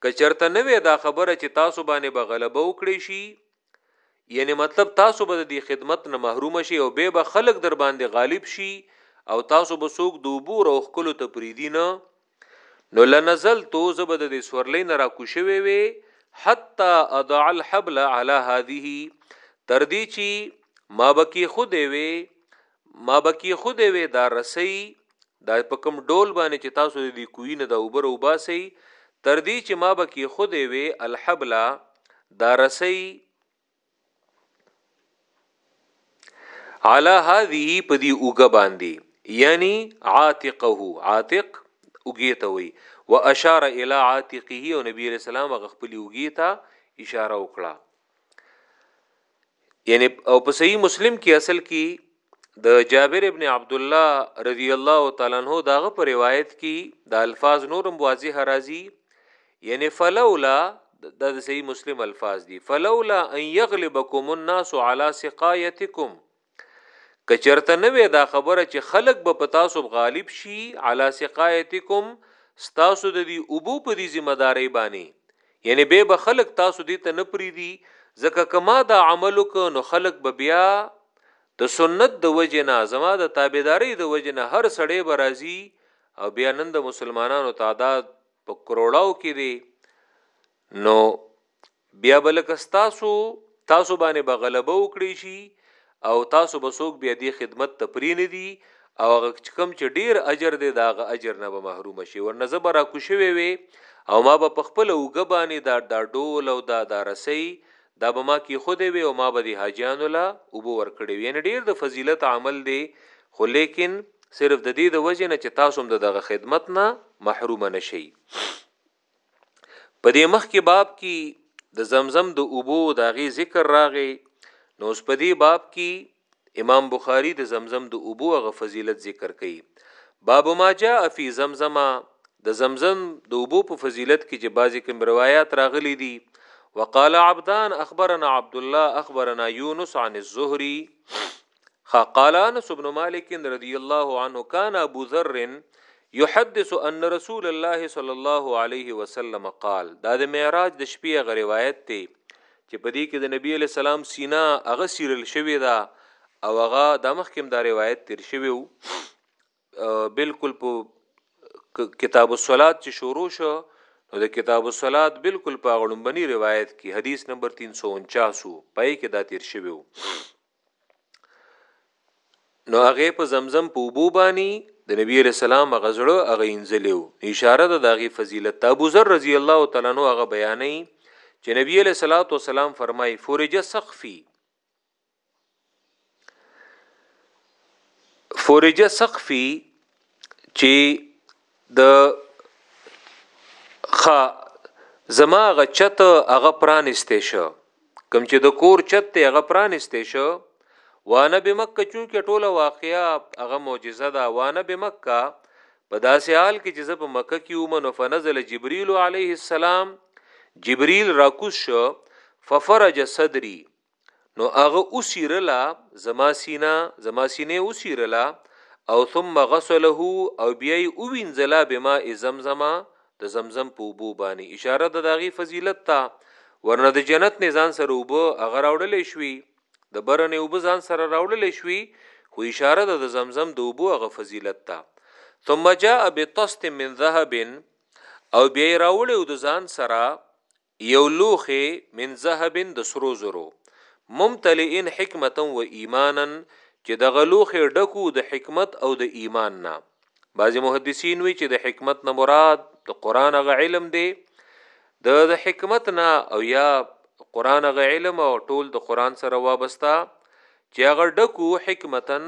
کچرته نه وې دا خبره چې تاسو باندې به غلبه وکړي شي یعنی مطلب تاسو به د خدمت نه محروم شي او به به خلق در باندې غالب شي او تاسو به سوق دوبو روخ کلو ته پریدي نه نو لنزلت زه به د دې سورلۍ نه راکوشوي وي حتی اضع الحبل على هذه تر دې چې ما بکی خود وي ما بکی خود وي دا رسي دا په کوم ډول باندې چې تاسو د دې کوی نه د اوبر او باسي تر دې چې ما بکی خود وي الحبل دا رسي علا هذه په دی اوګه باندې یعنی عاتقه عاتق اوګه ته وی واشار الى عاتقه او نبی علیہ السلام غ خپل اوګه ته اشاره وکړه یعنی او په صحیح مسلم کې اصل کې د جابر ابن عبد الله رضی الله تعالی عنہ داغه په روایت کې د الفاظ نورم واضح راځي یعنی فلولا د صحیح مسلم الفاظ دي فلولا ان یغلبکم الناس علی سقایتکم کچرته نه وې دا خبره چې خلق به پتا سو غالب شي علی سقایتکم ستاسو د دې ابو په دې ذمہ داري باندې یعنی بیا به خلق تاسو دې ته نه پریدي ځکه که ما دا عمل وکړ نو خلق به بیا د سنت د وجې نه زما د تابعداري د وجې نه هر سړی به راځي او بیا نن د مسلمانانو تعداد په کروڑاو کې دی نو بیا بلکستاسو تاسو باندې به غلبه وکړي شي او تاسو به څوک بیا دې خدمت ته پرې نه دي او هغه چې کوم چې ډیر اجر دی دا هغه اجر نه به محروم شي ورنه زه به راکوشوي وي او ما به په خپل اوږه باندې دا دا ډول او دا دا رسۍ دا به ما کې خو دی وي او ما به د حاجیانو له اوبه ورکړی وي یعنې ډېر د فضیلت عمل دی خو لیکن صرف د دې د وجې نه چې تاسو هم د دغه خدمت نه محروم نه شئ په دې مخ کې باب کې د زمزم د اوبو د غي ذکر راغی نو اوس په دې باب کې امام بخاری د زمزم د اوبو غ فضیلت ذکر کړي باب ما جاء فی زمزم د زمزم د اوبو په فضیلت کې چې بعضی کوم روایت راغلي دي وقال عبدان اخبرنا عبد الله اخبرنا يونس عن الزهري قال انس بن مالك رضي الله عنه كان ابو ذر يحدث ان رسول الله صلى الله عليه وسلم قال دا د معراج د شپې غ روایت ته چې په دې کې د نبی له سلام سینا هغه سیرل شوی دا او هغه د مخکم دا روایت تیر شوی وو بالکل په کتاب الصلات چې شروع شو نو د کتاب الصلات بالکل په غړمبني روایت کې حدیث نمبر 349 پای کې دا تیر شوی وو نو هغه په زمزم په وبو باندې د نبی علی السلام غزړه هغه انزلیو اشاره ده دغه فضیلت ابو ذر رضی الله تعالی عنہ هغه بیانې چې نبی علی صلوات و سلام فرمای فرج سقفی فرج سقفی چې د خ زما غچت هغه پرانسته شو کم چې د کور چت ته هغه پرانسته شو وانه به مکه چون کې ټوله واقعیا هغه معجزه ده وانه به مکه په داسې حال کې چې زه په مکه کې وم نو فنزل جبريل عليه السلام جبريل راکوز شو ففرج صدري نو هغه اوسیرلا زما سینا زما سینه اوسیرلا او ثم غسله او بیا یې اووینځلا بما زمزم د زمزم په وبو باندې اشاره د داغي فضیلت ته ورنه د جنت نه ځان سره وبو هغه راوړلې شوی د برنې وبو ځان سره راوړلې شوی خو اشاره ده د زمزم د وبو غ فضیلت ته ثم جاء بطست من ذهب او بیا راوړو د ځان سره یو لوښی من ذهب د سرو زرو، ممتلئ حکمة و ایمانا چې دغه لوښی ډک وو د حکمت او د ایمان نه، بعضې محدثین وایي چې د حکمت نه مراد د قرآن هغه علم دی د د حکمت نه او یا قرآن هغه علم او ټول د قرآن سره وابسته چې هغه ډک وو حکمة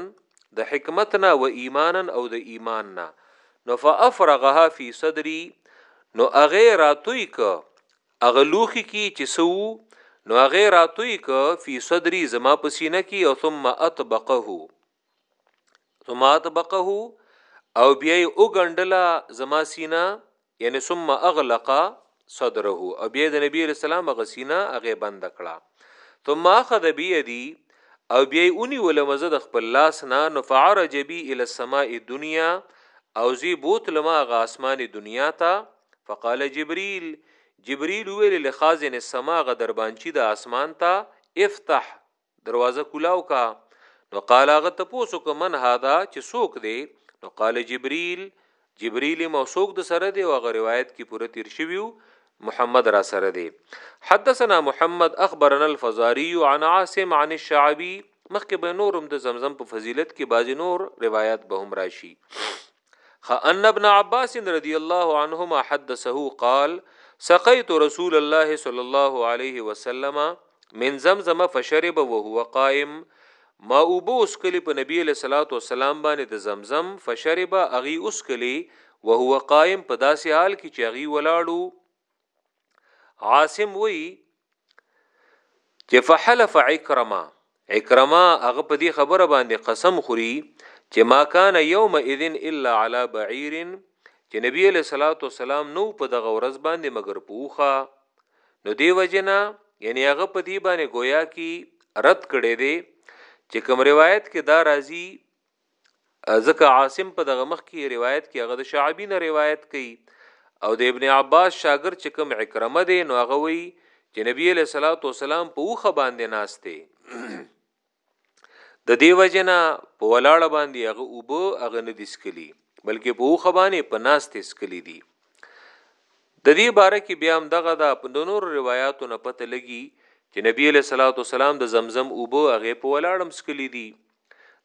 د حکمت نه و ایمانا او د ایمان نه نو فافرغها فی صدری نو هغه راتوی که هغه لوخي کی چې سو نو هغه راتوی که فی صدری زما په سینه کې او ثم اطبقه ثم اطبقه او بیا یې وګنډله زما سینه یعنی ثم اغلق صدره او بیا د نبی علیہ السلام هغه سینه هغه بند کړه ثم اخذ بيدي او بیا یې اونی ولمزه د خپل لاس نه نو فعرج بی الی السماء دنیا او زی بوت لما غ اسمان دنیا ته فقال جبريل جبريل ویل لخازن السما غ دربانچی د اسمان ته افتح دروازه کولاو کا نو قال هغه تپوسو ک من هادا چې سوک دی نو قال جبريل جبريل موثوق د سره دی او هغه روایت کې پوره تیر شویو محمد را سره دی حدثنا محمد اخبرنا الفزاري عن عاصم عن الشعبي مخکې به نورم د زمزم په فضیلت کې بعضی نور روایت به هم راشي خان ابن عباس رضی الله عنهما حدثه قال سقيت رسول الله صلى الله عليه وسلم من زمزم فشرب وهو قائم ما اوبو اسکلی په نبی له صلوات و سلام باندې د زمزم فشرب اغي اسکلی وهو قائم په داسې حال کې چې اغي ولاړو عاصم وی چې فحلف عکرمه عکرمه هغه په دې خبره باندې قسم خوري چې ما کان یوم اذن الا علی بعیر چې نبی له صلوات والسلام نو په دغه ورځ باندې مگر پوخه نو دی وجنا یعنی هغه په دې باندې گویا کی رد کړي دي چې کوم روایت کې دا راځي ځکه عاصم په دغه مخ کې روایت کې هغه د شعبی نه روایت کوي او د ابن عباس شاګرد چې کوم عکرمه دی نو هغه وی چې نبی له صلوات و سلام په وخه باندې ناشته د دې وجنا په ولاړه باندې هغه او به هغه نه دسکلی بلکې په وخه باندې په ناشته سکلی دی د دې باره کې بیا هم دغه د پندونور روایتو نه پته لګي چې نبی له صلوات و سلام د زمزم او به هغه په ولاړم سکلی دی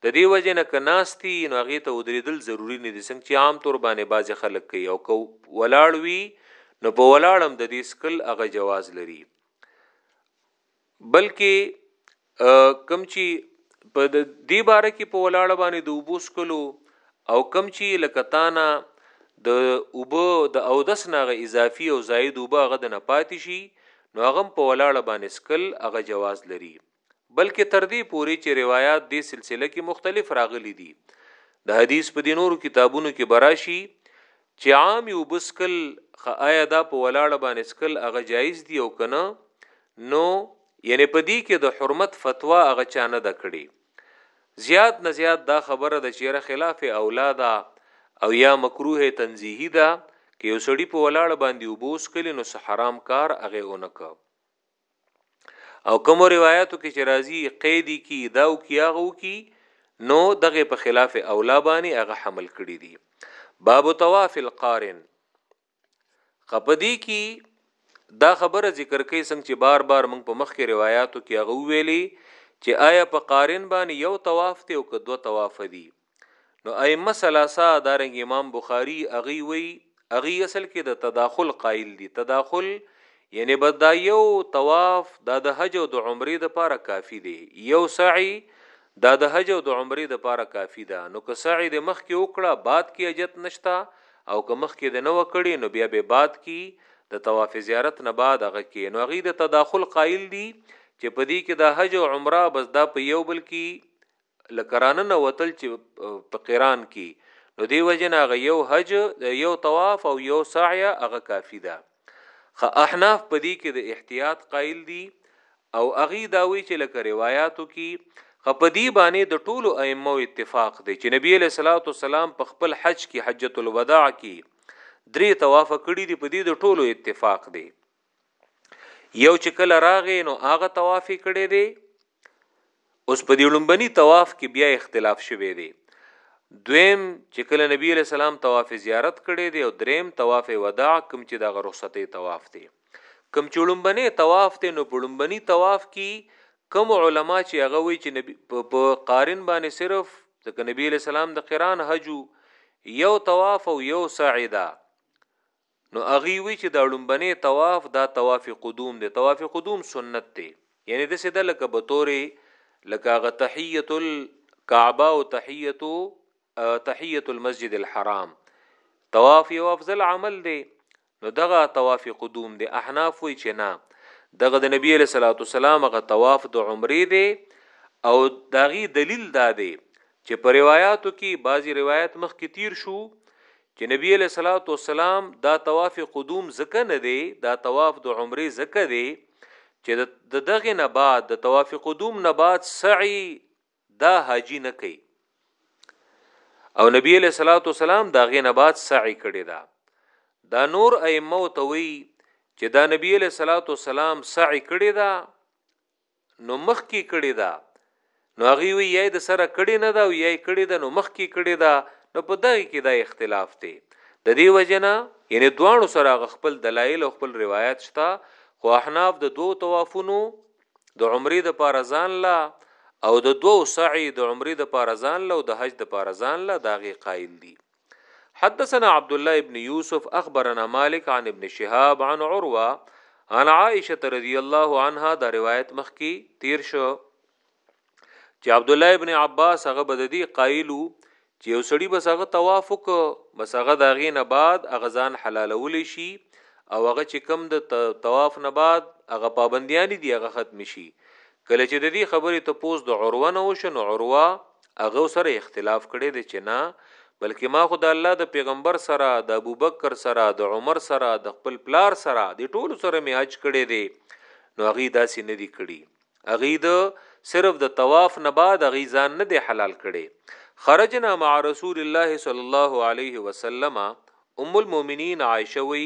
د دې وجې نه که ناست يي نو هغې ته ودريدل ضروري نه دي څنګه چي عام طور باندې بعضې خلک کوي او که ولاړ وي نو په ولاړ هم د دې څکل هغه جواز لري بلکې کم چي په دې باره کې په ولاړ باندې د اوبو څکلو او کم چي لکه تانا د اوبو د اودس ناغه اضافي او زائد اوبه هغه د نه پاتې شي نو هغه په ولاړه باندې سکل هغه جواز لري بلکه تر دې پورې چې روایات دې سلسله کې مختلف راغلي دي د حدیث په دې نورو کتابونو کې براشي چې عام یو بسکل خایا دا په ولاړه باندې سکل هغه جایز دی او کنه نو یعنی په دې کې د حرمت فتوا هغه چا نه د کړي زیات نه زیات دا خبره د چیرې خلاف اولادا او یا مکروه تنزیهی ده کې یو سړی په ولاړ باندې وبوس کلی نو حرام کار هغه اونکه او کوم روایتو کې چې راځي قیدی کی داو کیاغو کی نو دغه په خلاف اولا باندې هغه حمل کړی دی باب طواف القارن خپدی کی دا خبره ذکر کوي څنګه چې بار بار موږ په مخ کې روایتو کې هغه ویلي چې آیا په قارن باندې یو طواف ته او که دوه طواف دي نو ائمه ثلاثه دارنګ امام بخاری اغي وی اغي اصل کې د تداخل قائل دي تداخل یعنی بس دا یو طواف دا د حج او د عمرې د پاره کافی دی یو سعی دا د حج او د عمرې د پاره کافی ده نو که سعی د مخ کې وکړه بعد کې اجت نشتا او که مخ کې د نو کړي نو بیا به بعد کې د طواف زیارت نه بعد هغه کې نو هغه د تداخل قائل دي چې په دې کې د حج او عمره بس دا په یو بل کې لکرانه نه وتل چې په قران کې نو دی وجنه هغه یو حج یو طواف او یو سعی هغه کافی ده خ احناف پدی کې د احتیاط قائل دي او اغي داوی چې لکه روایتو کې خپدی باندې د ټولو ائمه اتفاق دی چې نبی له صلوات والسلام په خپل حج کې حجۃ الوداع کې درې طواف کړی دی په دې د ټولو اتفاق دی یو چې کله راغې نو هغه طواف کړی دی اوس په دې لومبني طواف کې بیا اختلاف شوی دی دویم چې کله نبی علیہ السلام طواف زیارت کړی دی او دریم طواف وداع کوم چې د رخصتې طواف دی کوم چې لومبنه طواف ته نو په لومبني طواف کې کوم علما چې هغه وی چې نبی په قارن باندې صرف ځکه نبی علیہ السلام د قران حج یو طواف او یو سعی ده نو هغوی وی چه دا ړومبنی طواف دا طواف قدوم دی طواف قدوم سنت دی یعنی دسی ده لکه بطور لکه هغه تحیت الکعبه او تحیت تحیت المسجد الحرام طواف یو افضل عمل دی نو دغه طواف قدوم دی احناف وی چه نه دغه د نبی علیہ الصلوۃ والسلام غ طواف د عمره دی او داغي دلیل دا دی چې په روایاتو کې بعضي روایت مخکې تیر شو چې نبی علیه الصلاۃ والسلام دا طواف قدوم ځکه نه دی دا طواف د عمره ځکه دی چې د دغه نه بعد د طواف قدوم نه بعد سعی دا حاجی نه کوي او نبی علیہ الصلوۃ والسلام دا غې نه بعد سعی کړی دا دا نور ائمه توي چې دا نبی علیہ الصلوۃ والسلام سعی کړی دا نو مخکې کړې ده نو هغه وی یای د سره کړې نه ده او یای کړې ده نو مخکې کړې ده نو په دغه کې دا اختلاف دی د دې وجنه یعنی دوانو سره خپل دلایل او خپل روایت شته خو احناف د دوو توافونو د عمرې د پارزان لا او د دوو سعی د عمرې د پارزان لا او د حج د پارزان لا داغه قائل دي حدثنا عبد الله ابن يوسف اخبرنا مالك عن ابن شهاب عن عروه عن عائشه رضی الله عنها دا روایت مخ کی تیر شو چې عبد الله ابن عباس هغه بددي قائلو چې یو سړی بس هغه طواف وک بس هغه دا غي نه بعد هغه ځان حلالول شي او هغه چې کم د طواف نه بعد هغه پابندیانی دی هغه ختم شي کله چې د دې خبرې ته پوز د عروه نه وشن عروه هغه سره اختلاف کړی دی چې نه بلکې ما خو د الله د پیغمبر سره د ابوبکر سره د عمر سره د خپل پلار سره د ټولو سره می حج کړی دی نو هغه داسې نه دی کړی هغه د صرف د طواف نه بعد هغه ځان نه دی حلال کړي خرجنا مع رسول الله صلی الله علیه وسلم ام المؤمنین عائشه وی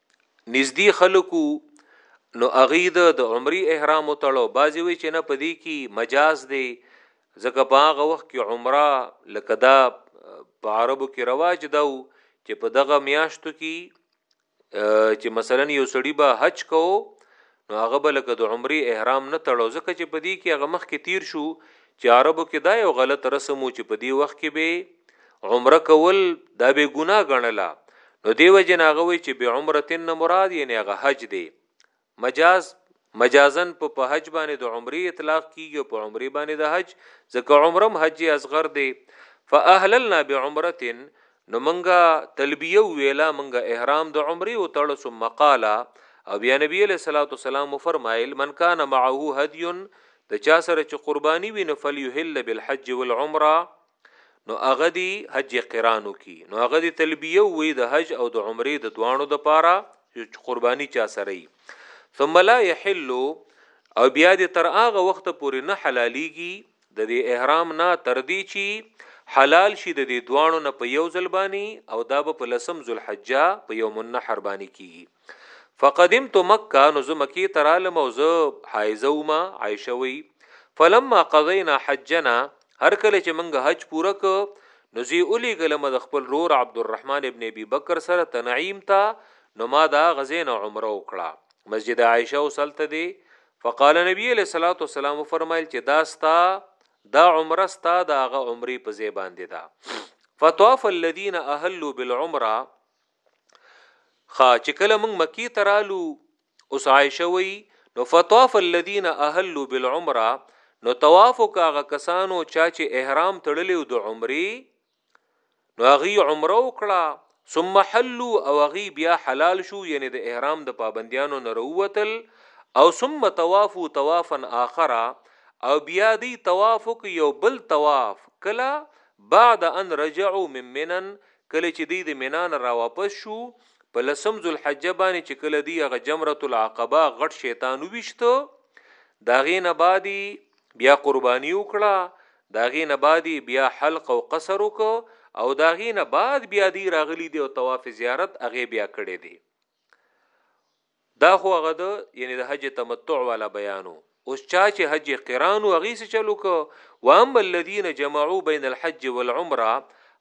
نږدې خلکو نو اغي د د عمرې احرام وتړو بازي وی چې نه پدې کې مجاز دی ځکه په هغه وخت کې عمره لکه دا په عربو کې رواج دا و چې په دغه میاشتو کې چې مثلا یو سړی به حج کوو نو هغه به لکه د عمرې احرام نه تړو ځکه چې په دې کې هغه مخکې تیر شو چې عربو کې دا یو غلط رسم و چې په دې وخت کې به عمره کول دا به ګناه ګڼله نو دیو جن هغه وی چې به عمرتن نه مراد یې نه هغه حج دی مجاز مجازن په په حج باندې د عمرې اطلاق کیږي په عمرې باندې د حج ځکه عمرم حج اصغر دی فاهللنا بعمره نو منګه تلبیه ویلا منګه احرام د عمره او تړ ثم قال او بیا نبی علیہ الصلوۃ والسلام فرمایل من کان معه هدی د چا سره چې قربانی وینه فلیحل بالحج والعمره نو هغه دی حج قرانو کی نو هغه دی تلبیه وی د حج او د عمره د دوانو د پاره چې قربانی چا سره ای ثم لا يحل او بیا د تر هغه وخت پورې نه حلاليږي د دې احرام نه تر دې چی حلال شي د دې دواړو نه په یو ځل باندې او دا به په لسم ذوالحجه په یوم النحر باندې کیږي فقدمت مکه نو زه مکی ترالم او زه حایزه وم عائشه وی فلما قضینا حجنا هر کله چې منګه حج پوره ک نو زی اولی ګلم د خپل رور عبدالرحمن ابن ابي بکر سره تنعیم تا نو ما دا غزین عمره وکړه مسجد عائشه او سلته دی فقال نبی علیہ الصلوۃ والسلام فرمایل چې دا ستا دا عمره ستا دا غ عمره په ځای باندې دا فطواف الذين اهلوا بالعمره خا چې کله موږ مکی ترالو اوس عائشه وی نو فطواف الذين اهلوا بالعمره نو طواف کاغه کسانو چا چې احرام تړلی د عمره نو هغه عمره وکړه ثم حلوا او هغه بیا حلال شو یعنی د احرام د پابندیانو نه وروتل او ثم طوافو طوافا اخر او بیا دی طواف یو بل طواف کلا بعد ان رجعوا من منن کله چې دی د منان را واپس شو په لسم ذل حجه باندې چې کله دی هغه جمره العقبه غټ شیطان وشته دا غینه بعدی بیا قربانی وکړه داغې نه بعد بیا حلق او قصر وک او داغې نه بعد بیا دی راغلی دی او طواف زیارت هغه بیا کړی دی دا خو هغه د یعنی د حج تمتع والا بیانو اوس چا چې حج قران او غیس چلو کو وام الذين جمعوا بين الحج والعمره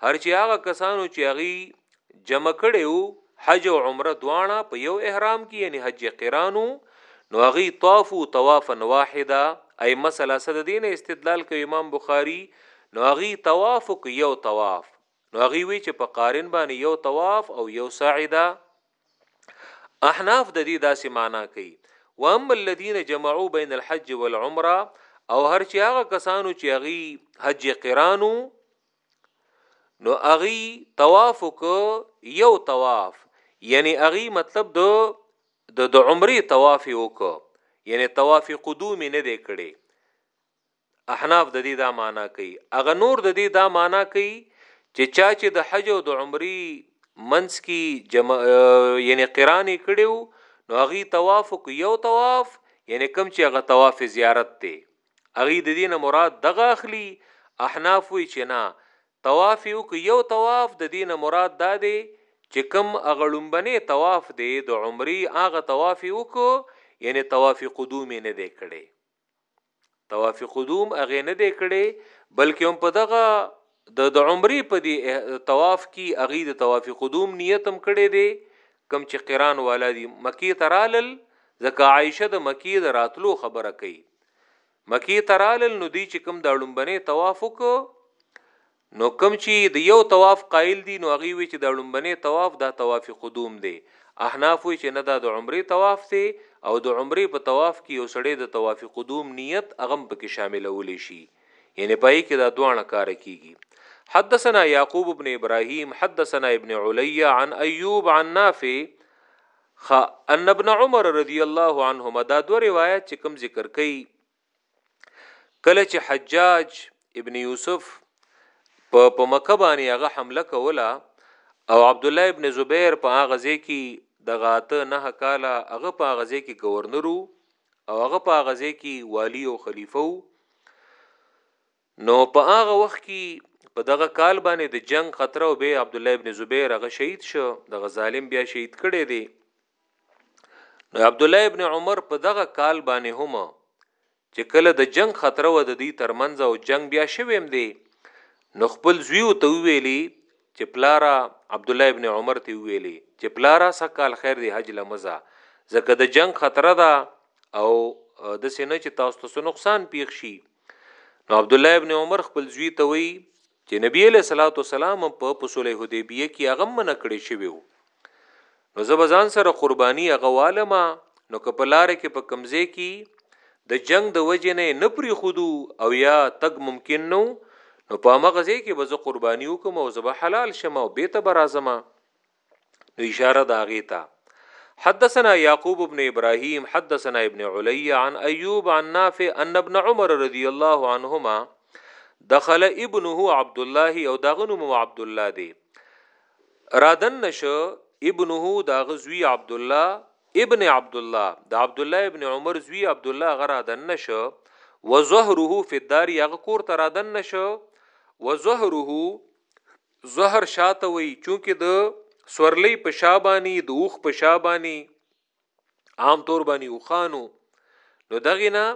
هر چې هغه کسانو چې هغه جمع کړی وو حج او عمره دواړه په یو احرام کې یعنی حج قرانو نو هغه طواف او طوافا واحده ائمه ثلاثه د دین استدلال کوي امام بخاری نو هغه طواف او یو طواف نو هغه وی چې په قارن باندې یو طواف او یو سعی ده احناف د دې داسې معنی کوي واما الذين جمعوا بين الحج والعمره او هر چې هغه کسانو چې هغه حج قرانو نو اغي طواف وک یو طواف یعنی اغي مطلب د د د عمره طواف وک یعنی طواف قدوم نه دی کړي احناف د دې دا معنا کوي اغه نور د دې دا معنا کوي چې چا چې د حج او د عمره منس کی جمع یعنی قران کړیو نو اغي طواف وک یو طواف یعنی کم چې هغه طواف زیارت ته اغي د دینه مراد دغه اخلي احناف وی چې نه طواف یو ک یو طواف د دینه مراد دا دی چې کم اغړمبنه طواف دی د عمرې اغه طواف یو ک یعنی طواف قدوم نه دی کړي طواف قدوم اغه نه دی کړي بلکې هم په دغه د د عمرې په دې طواف کي هغوی د طواف قدوم نیت هم کړی دی کوم چې قران والا دي مکې ته رالل ځکه عایشه د مکې د راتلو خبره کوي مکې ته رالل نو دی چې کوم دا لومبنې طواف وکړو نو کوم چې د یو طواف قائل دي نو هغوی وی چې دا لومبنې طواف دا طواف قدوم دی احناف وی چې نه دا د عمرې طواف دی او د عمرې په طواف کې یو سړی د طواف قدوم نیت هغه پکې شاملولی شي یعنی پای کې دا دوه کار کیږي حدثنا یعقوب ابن ابراهیم حدثنا ابن علیه عن ایوب عن نافع خ ان ابن عمر رضی الله عنهما دا دوه روایت چې کوم ذکر کړي کله چې حجاج ابن یوسف په په مکه باندې هغه حمله کوله او عبد الله ابن زبیر په هغه ځای کې د غاته نه کاله هغه په هغه ځای کې گورنرو او هغه په هغه ځای کې والی او خلیفه وو نو په هغه وخت کې په دغه کال باندې د جنگ خطر او به عبد الله ابن زبیر هغه شهید شو دغه ظالم بیا شهید کړي دي نو عبد الله ابن عمر په دغه کال باندې هم چې کله د جنگ خطر و د دې ترمنځ او جنگ بیا شویم دی نو خپل زوی ته ویلی چې پلاره عبدالله ابن عمر ته ویلي چې پلاره سکال خیر دی حج لمزه ځکه د جنگ خطر ده او د سینه چې تاسو ته نقصان پیښ شي نو عبد الله ابن عمر خپل زوی ته وی چې نبی له صلوات والسلام په پسوله حدیبیه کې هغه من کړی شوی وو نو زه به ځان سره قرباني هغه والم نو که په لار کې په کمزې کې د جنگ د وجې نه نه پری خودو او یا تګ ممکن نو نو په مغزه کې به زه قرباني وکم او زه به حلال شم او بیت برازمه نو اشاره دا غیتا حدثنا يعقوب بن ابراهيم حدثنا ابن علي عن ايوب عن نافع ان ابن عمر رضي الله عنهما دخل ابنه عبد الله او دغنم عبد الله دي رادننه شو ابنه د هغه زوی عبدالله ابن عبدالله د عبدالله ابن عمر زوی عبدالله هغه رادننه شو وظهره فی الدار هغه کور ته رادننه شو وظهره ظهر شاته وی چونکه د سورلی په شابانی د اوخ په شابانی عام طور باندې وخانو نو دغه نه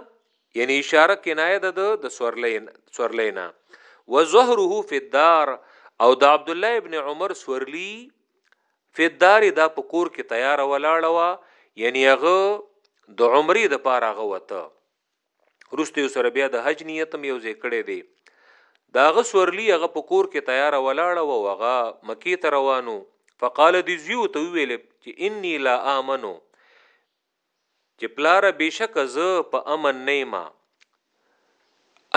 یعنی اشاره کنایه ده د سورلین سورلینا وزهره فی الدار او د عبد الله ابن عمر سورلی فی الدار دا په کور کې تیار ولاړه وا یعنی هغه د عمرې د پاره غوته روسته سره بیا د حج نیت هم یو ځای کړی دی دا غ سورلی هغه په کور کې تیار ولاړه و هغه مکی ته روانو فقال دی زیو ته ویل چې انی لا امنو چې پلار بشک ز په امن نه ما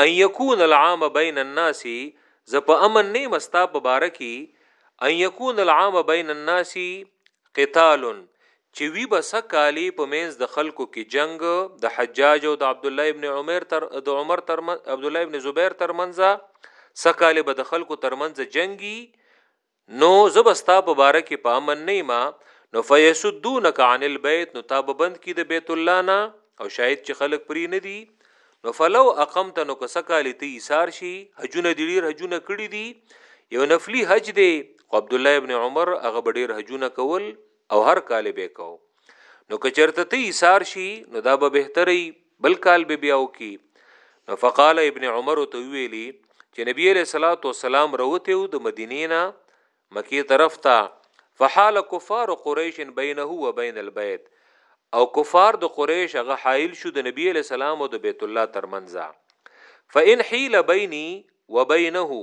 ان یکون العام بین الناس ز په امن نه مستا په بارکی ان یکون العام بین الناس قتال چې وي به څه کالي په منځ د خلکو کې جنګ د حجاج او د عبدالله ابن عمر تر د عمر تر عبدالله ابن زبیر تر منځ څه کالي به د خلکو تر منځ جنگي نو زبستا په باره کې په امن نه ما نو فیسدونک عن البيت نو تاب بند کی د بیت الله نه او شاید چې خلک پری نه دي نو فلو اقمت نو که سکالی تی ایثار شي حجونه دی ډیر حجونه کړی دي یو نفلی حج دی خو عبد الله ابن عمر هغه ډیر حجونه کول او هر کال به کو نو که چرته ته ایثار شي نو دا به بهتري بل کال به بیا وکي نو فقال ابن عمر تو ویلی چې نبی علیہ الصلوۃ والسلام روته او د مدینې نه مکی طرف ته فحال کفار قریش بینه و بین البیت او کفار د قریش هغه حائل شو د نبی علیہ السلام او د بیت الله ترمنځ فإن حیل بیني وبینه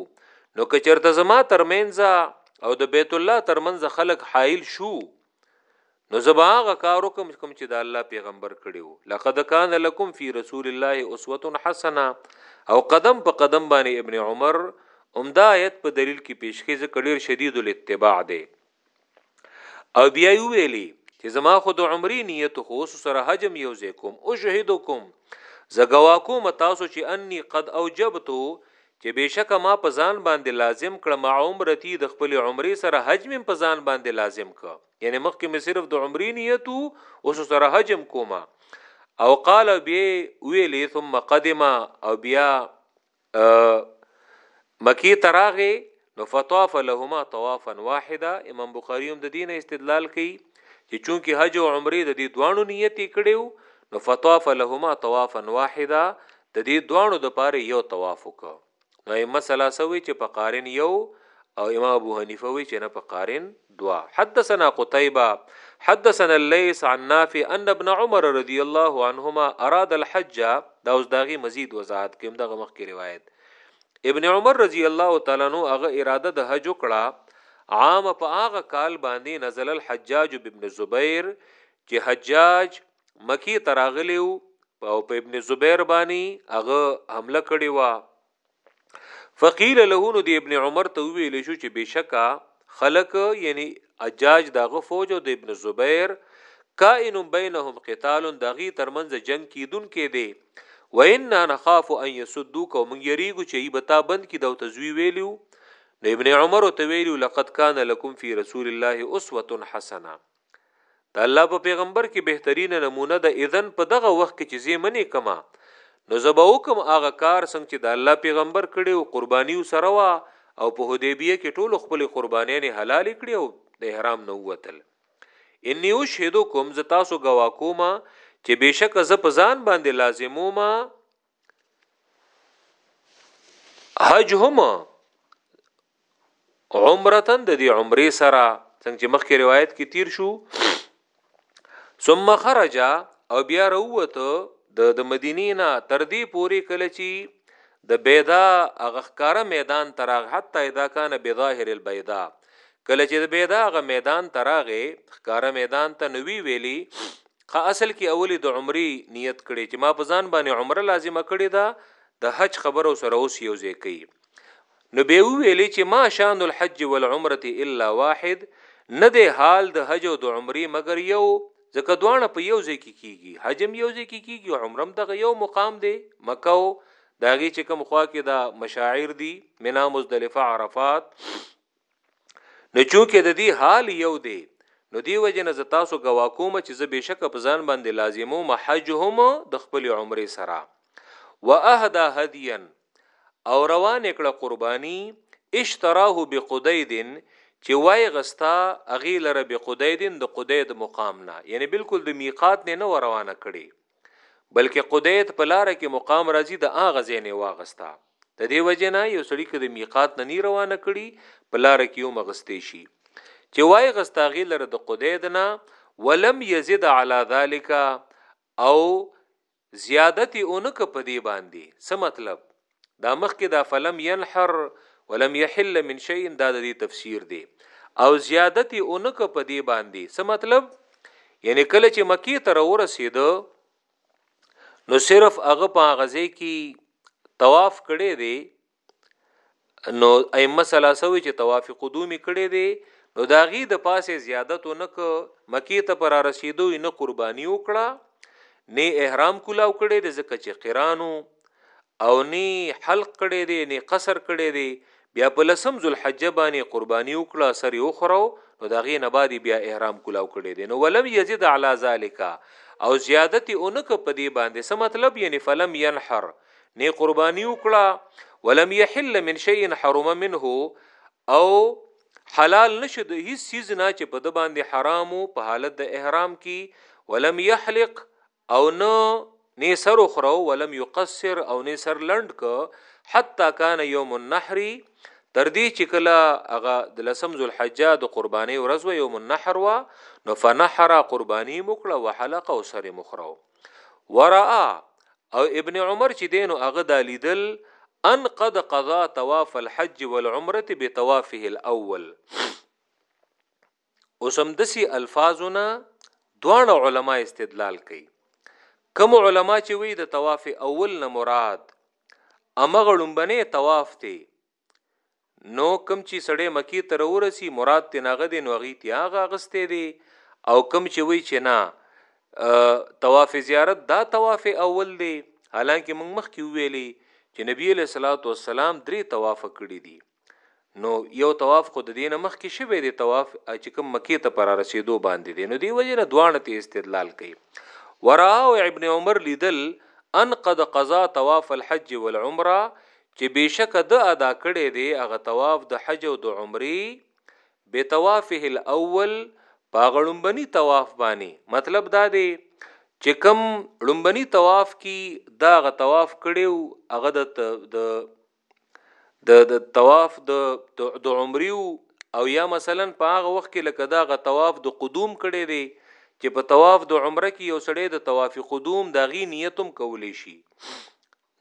نو که چرته زما ترمنځ او د بیت الله ترمنځ خلق حائل شو نو زبا هغه کارو کوم کوم چې د الله پیغمبر کړیو لقد کان لکم فی رسول الله اسوه حسنه او قدم په قدم باندې ابن عمر عمدایت په دلیل کې پیشکې ز کډیر شدید الاتباع دی او بیا یې ویلي چې زما خو د عمرې نیت خو اوس سره حجم یو ځای کوم او شهیدکم زه ګوا کوم تاسو چې انی قد اوجبتو چې بشکه ما په ځان باندې لازم کړم عمرتی د خپل عمرې سره حجم په ځان باندې لازم ک یعنی مخکې مې صرف د عمرې نیت اوس سره حجم کوم او قال بیا ویلې ثم قدم او بیا مکی تراغه نو فطاف لهما طوافا واحده امام بخاری هم د دین استدلال کوي چې چونکی حج او عمره د دې دوانو نیت کړیو نو فطاف لهما طوافا واحده د دې دوانو د پاره یو طواف وکړ نو مسله سوي چې په قارن یو او امام ابو حنیفه وی چې نه په قارن دوه، حدثنا قتيبه حدثنا الليث عن نافع ان ابن عمر رضی الله عنهما اراد الحج دا اوس داغي مزید وضاحت کوم دغه مخ کې روایت ابن عمر رضی الله تعالی عنہ هغه اراده د حج وکړه عام په هغه کال باندې نزل الحجاج ابن زبیر چې حجاج مکی تراغلیو او په ابن زبیر باندې هغه حمله کړې و فقیل له نو دی ابن عمر ته ویل شو چې بشکا خلق یعنی اجاج دغه فوج او د ابن زبیر کائن بینهم قتال دغی ترمنځ جنگ کیدون کې دی وإنا نخاف ان يسدوك ومن يريغو چې ای بتا بند کی دا تزوی ویلو نو ابن عمر ته ویلو لقد کان لكم فی رسول الله اسوه حسنه د الله په پیغمبر کې بهترینه نمونه ده اذن په دغه وخت کې چې زه منې کما نو زبا وکم هغه کار څنګه چې د الله پیغمبر کړي او قرباني سره وا او په حدیبیه کې ټول خپل قربانیان حلال کړي او د احرام نه وتل انی اشهدکم ز تاسو گوا کوما چې بشک ز په ځان باندې لازموما حج هم عمرتن د دې عمره سره څنګه چې مخکې روایت کې تیر شو ثم خرج او بیا وروته د د مدینې نه تر دې پوري کله چې د بيدا اغخکاره میدان تراغ حتی اذا کان بظاهر البيدا کله چې د بيدا غ میدان تراغه خکاره میدان ته نوی ویلی خه اصل کې اولی د عمرې نیت کړي چې ما په ځان باندې عمره لازمه کړي دا د حج خبرو سره اوس یو ځای کوي نو به ویلې چې ما شان الحج والعمره الا واحد نه د حال د حج او د عمرې مگر یو ځکه دوانه په یو ځای کې کیږي حجم یو ځای کې کیږي او عمرم دغه یو مقام دی مکه او داږي چې کوم خوا کې دا مشاعر دي منا مزدلفه عرفات نو چونکه د دې حال یو دی نو دی وجه نه تاسو ګوا کوم چې زه بشک په ځان باندې لازمو محج هم د خپل عمره سره واهدا هدیا او روان کړه قربانی اشتراه بقدیدن چې وای غستا اغي لره به قدیدن د قدید مقام نه یعنی بالکل د میقات نه نه روانه کړي بلکې قدیت په لار کې مقام راځي د اغه زین واغستا د دې وجنه یو سړی کې د میقات نه نی روانه کړي په لار کې یو مغستې شي چې وای غستاغي لره د قدیت نه ولم یزد علی ذالک او زیادت اونک په دې باندې څه مطلب دا مخکې دا فلم ينحر ولم يحل من شيء دا د دې تفسیر دی او زیادت اونک په دې باندې څه مطلب یعنی کله چې مکی تر ورسید نو صرف هغه په غزه کې طواف کړي دی نو ائمه سلاسوي چې طواف قدومي کړي دی نو داغي د پاسه زیادت اونک مکی ته پر رسیدو نه قرباني وکړه نه احرام کولاو کړي د زکه چې قرانو او نی حلق کړي دي نی قصر کړي دي بیا په لسم ذوالحجه باندې قرباني وکړه سر یو خرو نو دغه نه بعد بیا احرام کولاو کړي دي نو ولم یزيد علی ذالک او زیادت اونک په دې باندې څه مطلب یعنی فلم ينحر نی قرباني وکړه ولم يحل من شيء حرم منه او حلال نشد هیڅ چیز نه چې په د باندې حرامو په حالت د احرام کې ولم يحلق او نه نې سر وخرو ولم يقصر او نې سر لند ک حتا کان يوم النحر تر دې چې کله هغه د لسم ذوالحجه د قرباني ورځ و يوم النحر وا نو فنحر قرباني مکړه وحلق او سر مخرو ورا او ابن عمر چې دینو هغه د لیدل ان قد قضا طواف الحج والعمره بطوافه الاول اوس همدسي الفاظونه دواړه علما استدلال کوي کوم علما چې وی د طواف اول نه مراد امغه لومبنه طواف ته نو کم چې سړی مکی تر ورسی مراد ته ناغه دی نو غی ته هغه غسته دی او کم چې وی چې نه طواف زیارت دا طواف اول دی حالانکه موږ مخکې ویلي چې نبی له صلوات و سلام درې طواف کړی دی نو یو طواف خو د دین مخکې شوی دی طواف چې کوم مکی ته پر رسیدو باندې دی نو دی وجه نه دوانه ته استدلال کوي ورا او ابن عمر لیدل ان قد قضا طواف الحج والعمره چې بشک د ادا کړي دی هغه طواف د حج او د عمره به طوافه الاول پاغړم بني طواف باندې مطلب دا دی چې کم لومبني طواف کی دا غ طواف کړیو هغه د د د طواف د د عمرې او یا مثلا په هغه وخت کې لکه دا غ طواف د قدوم کړي دي چې په طواف د عمره کې یو سړی د طواف قدوم دا غي نیتم کولی شي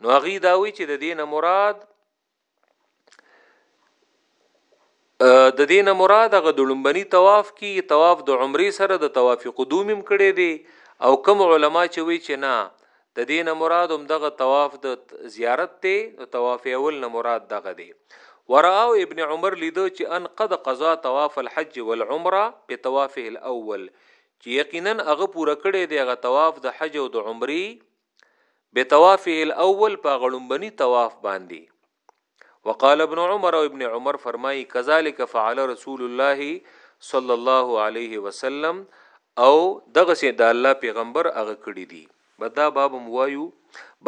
نو هغه دا وی چې د دینه مراد د دې نه مراد هغه د لومبني طواف کې طواف د عمرې سره د طواف قدوم هم کړي دي او کوم علما چې وی چې نه د دې نه مراد هم دغه طواف د زیارت ته او طواف اول نه مراد دغه دی وراو ابن عمر لیدو چې ان قد قضا طواف الحج والعمره په طوافه الاول چې یقینا هغه پوره کړي دی هغه طواف د حج او د عمرې به طوافه الاول په غړومبني طواف باندې وقال ابن عمر او ابن عمر فرمایي کذالک فعل رسول الله صلی الله علیه وسلم او دغه سي د الله پیغمبر هغه کړی دی بدا باب موایو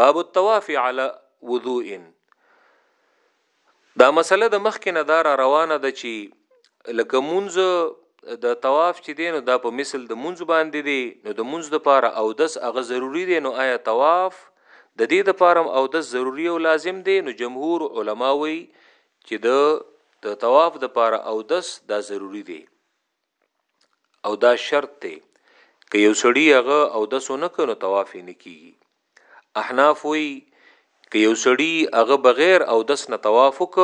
باب الطواف علی وضوء دا مسله د مخ کې ندار روانه ده چې لکه مونږ د طواف چې دین دا په مثل د مونږ باندې دی نو د مونږ د پاره او دس هغه ضروری دی نو آیا طواف ددې دپاره هم اودس ضروري او لازم دی نو جمهور علماء وایي چې د د طواف دپاره اودس دا ضروري دی او دا شرط دی که یو سړی هغه اودس نه کنو طواف یې نه کیږي احناف وایي که یو سړی هغه بغیر او دس نه طواف وک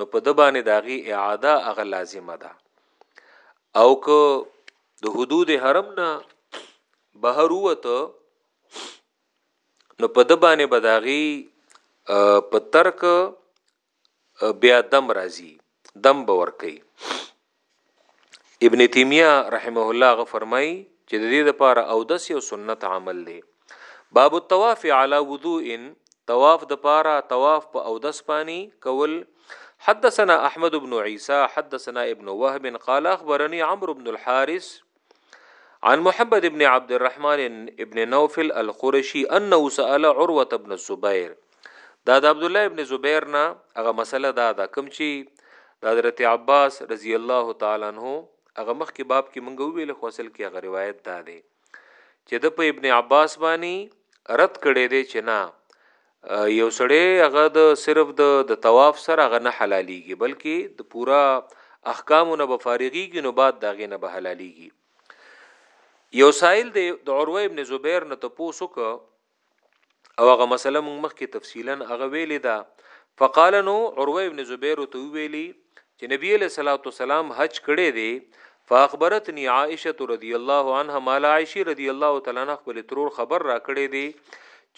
نو په د باندې داغي اعاده هغه لازمه ده او که د حدود حرم نه بهر وته نو په د باندې بداغي په ترک بیا دم راځي دم باور کوي ابن تیمیه رحمه الله غ فرمای چې د دې لپاره او د سیو سنت عمل دی باب الطواف علی وضوء طواف د پاره طواف په او د سپانی کول حدثنا احمد بن عیسی حدثنا ابن وهب قال اخبرني عمرو بن الحارث عن محمد ابن عبد الرحمن ابن نوفل القرشي انه سأل عروه ابن الزبير دا د عبد الله ابن زبير نه هغه مسله دا ده کوم چې د حضرت عباس رضی الله تعالی عنہ هغه مخ کې باب کې مونږ ویل خو اصل کې هغه روایت دا ده چې د په ابن عباس باندې رد کړي دي چې نه یو سړی هغه د صرف د د طواف سره هغه نه حلاليږي بلکې د پورا احکامو نه به فارغيږي نو بعد دا غي نه به حلاليږي یو سائل د د عروه ابن زبیر نه تاسو کو او هغه مسله موږ مخکې تفصیلا هغه ویلې ده فقال نو عروه ابن زبیر ته ویلي چې نبی علیہ الصلوۃ والسلام حج کړی دی فاخبرتنی عائشه رضی الله عنها مال عائشه رضی الله تعالی عنها خپل ترور خبر را کړی دی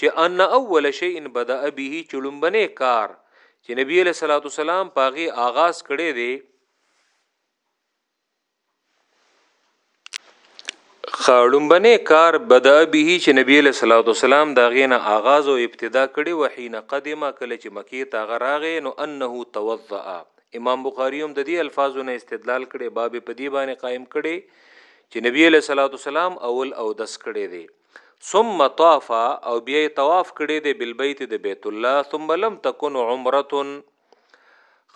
چې ان اول شیء بدا به چلمبنه کار چې نبی علیہ الصلوۃ والسلام پاغه آغاز کړی دی خړمبنه کار بدا به چې نبی له صلوات والسلام دا غینه آغاز او ابتدا کړي وحین قدمه کله چې مکی ته غراغه نو انه توضا امام بخاری هم د دې الفاظو نه استدلال کړي باب په دی باندې قائم کړي چې نبی له صلوات والسلام اول او دس کړي دي ثم طاف او بیا طواف کړي دي بالبیت د بیت الله ثم لم تکن عمره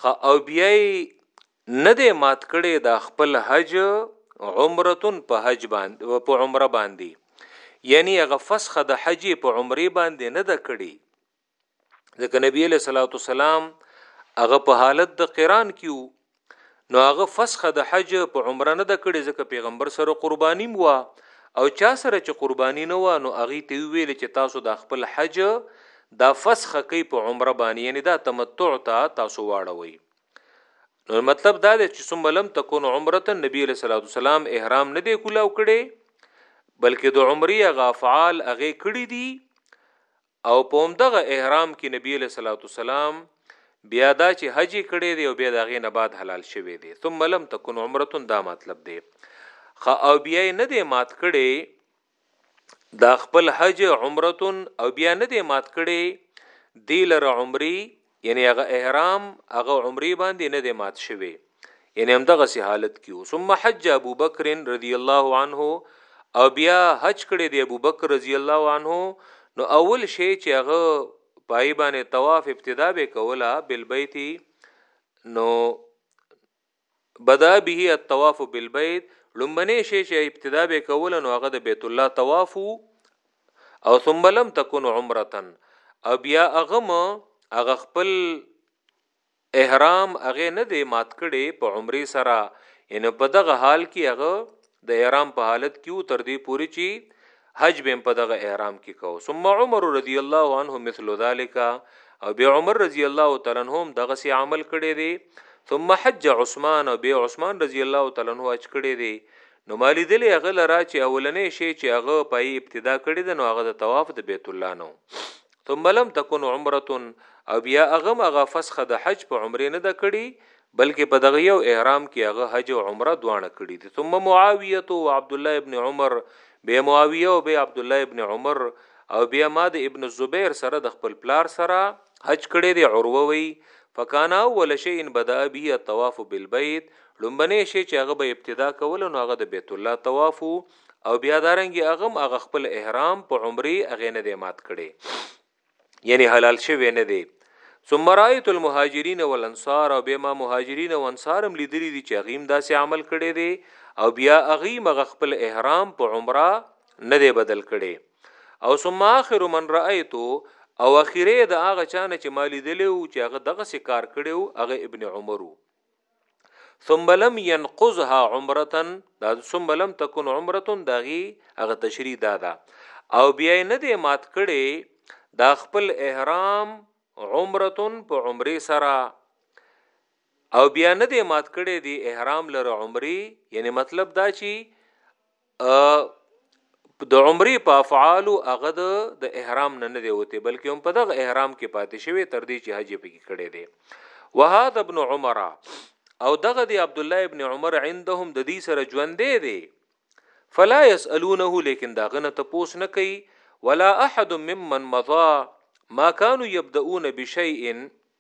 خ او بیا نه دی مات کړی دا خپل حج عمرتن په حج باندې په عمره باندې یعنی هغه فسخه د حج په عمره باندې نه ده کړی ځکه نبی له صلوات والسلام هغه په حالت د قران کیو نو هغه فسخه د حج په عمره نه ده کړی ځکه پیغمبر سره قربانی مو او چا سره چې قربانی نه و نو هغه ته ویل چې تاسو د خپل حج دا فسخه کوي په عمره باندې یعنی دا تمتع ته تاسو واړوي نو مطلب دا دی چې ثم لم تكون عمره نبی صلی الله علیه وسلم احرام نه دی کولاو کړي بلکې د عمرې هغه افعال هغه کړی دي او په همدغه احرام کې نبی صلی الله علیه وسلم بیا دا چې حج کړي دی او بیا دا غي نه بعد حلال شوی دی ثم لم تكن عمره دا مطلب دی خ او بیا نه دی مات کړي دا خپل حج عمرتون او بیا نه دی مات کړي دی لره عمرې یعنی هغه احرام هغه عمرې باندې نه دی مات شوی یعنی هم دغه سي حالت کیو ثم حج ابو بکر رضی الله عنه او بیا حج کړي دی ابو بکر رضی الله عنه نو اول شی چې هغه پای باندې طواف ابتدا به کوله بالبیت نو بدأ به الطواف بالبيت، ړومبنی شی چه ابتداء به کوله نو هغه د بیت الله طواف وو او ثم لم تکن عمره او بیا هغه م هغه خپل احرام هغه نه دی مات کړی په عمره سره یعنی په دغه حال کی هغه د احرام په حالت کې وو تر دې پورې چې حج به په دغه احرام کې کو ثم عمر رضی الله عنه مثل ذلك او به عمر رضی الله تعالی عنہ دغه سي عمل کړي دي ثم حج عثمان او به عثمان رضی الله تعالی عنہ حج کړي دي نو مالی دلی هغه لرا چې اولنې شی چې هغه پای ابتدا کړي د نو هغه د طواف د بیت الله نو ثم لم تكن عمره او بیا هغه هم هغه فسخه د حج په عمرې نه ده کړې بلکې په دغه یو احرام کې هغه حج او عمره دواړه کړي دي ثم معاویه او عبد الله ابن عمر بیا معاویه او بیا عبد الله ابن عمر او بیا ما د ابن الزبیر سره د خپل پلار سره حج کړی دی عروه وی فکانا اول شی ان بدا به الطواف بالبيت لومبنه شی چې هغه به ابتدا کول نو هغه د بیت الله طواف او بیا دارنګي اغم اغه خپل احرام په عمره اغه نه دی مات کړي یعنی حلال شوی نه دی ثم رايت المهاجرين والانصار او بما مهاجرين او انصار هم لیدلی دي چې غیم داسې عمل کړي دي او بیا اغي مغ خپل احرام په عمره نه دی بدل کړي او ثم اخر من رايت او اخیره د هغه چانه چې مالی دلیو چې هغه دغه سکار کړي او هغه ابن عمرو ثم لم ينقضها عمره دا ثم لم تكن عمره دغي هغه تشریح دا ده او بیا نه دی مات کړي دا خپل احرام عمره په عمره سره او بیا نه دی مات کړي دی احرام لره عمره یعنی مطلب دا چی د عمرې په افعالو هغه د احرام نه نه دی وته بلکې هم په دغه احرام کې پاتې شوی تر دې چې حج پکې کړی دی وهذا ابن عمر او دغه دی عبد الله ابن عمر عندهم د دې سره ژوند دی دی فلا يسالونه لیکن دا غنه ته پوس نه کوي ولا احد ممن مضى ما كانوا يبدؤون بشيء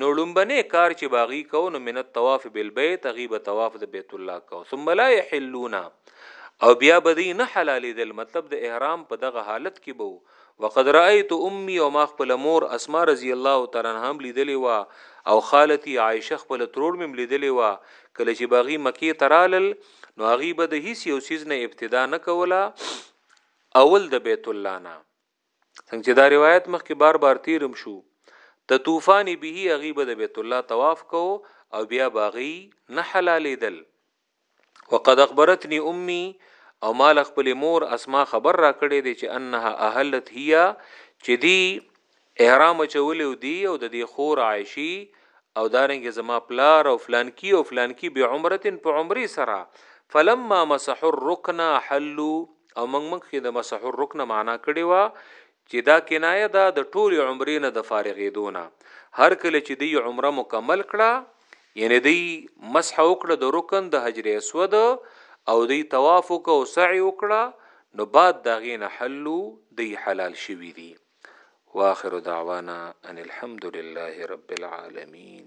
نو ړومبنی کار چی به هغی کوه نو من الطواف بالبیت هغی به طواف د بیت الله کوه ثم لا یحلون او بیا به دی نه حلالیدل مطلب د احرام په دغه حالت کی به وقد رایت امی او ما خپل مور اسماء رضی الله تعالی عنها هم لیدلی وه او خالتی عایشه خپل ترور می هم لیدلی وه کله چی به هغی مکی ته رالل نو هغی به د هیڅ یو څیز نه ابتدا نه کوله اول د بیت الله نه څنګه چې دا روایت مخکې بار بار تیرم شو تطوفان به اغیب د بیت الله طواف کو او بیا باغی نه حلالې دل وقد اخبرتنی امي او مال خپل مور اسما خبر را کړې دي چې انها اهلت هيا چې دی احرام چولې او دی او د دې خور عائشي او دارنګ زما پلار او فلان کی او فلان کی به عمرتن په عمره سره فلما مسح الركن حلوا او موږ موږ کې د مسح الرکن معنا کړي وا چې دا کنایه ده د ټول عمرې نه د فارغېدونه هر کله چې دی عمره مکمل کړه یعنی دی مسح وکړه د رکن د حجر اسود او دی طواف وکړه او سعی وکړه نو بعد دا غینه حلو دی حلال شوی دی واخر دعوانا ان الحمد لله رب العالمین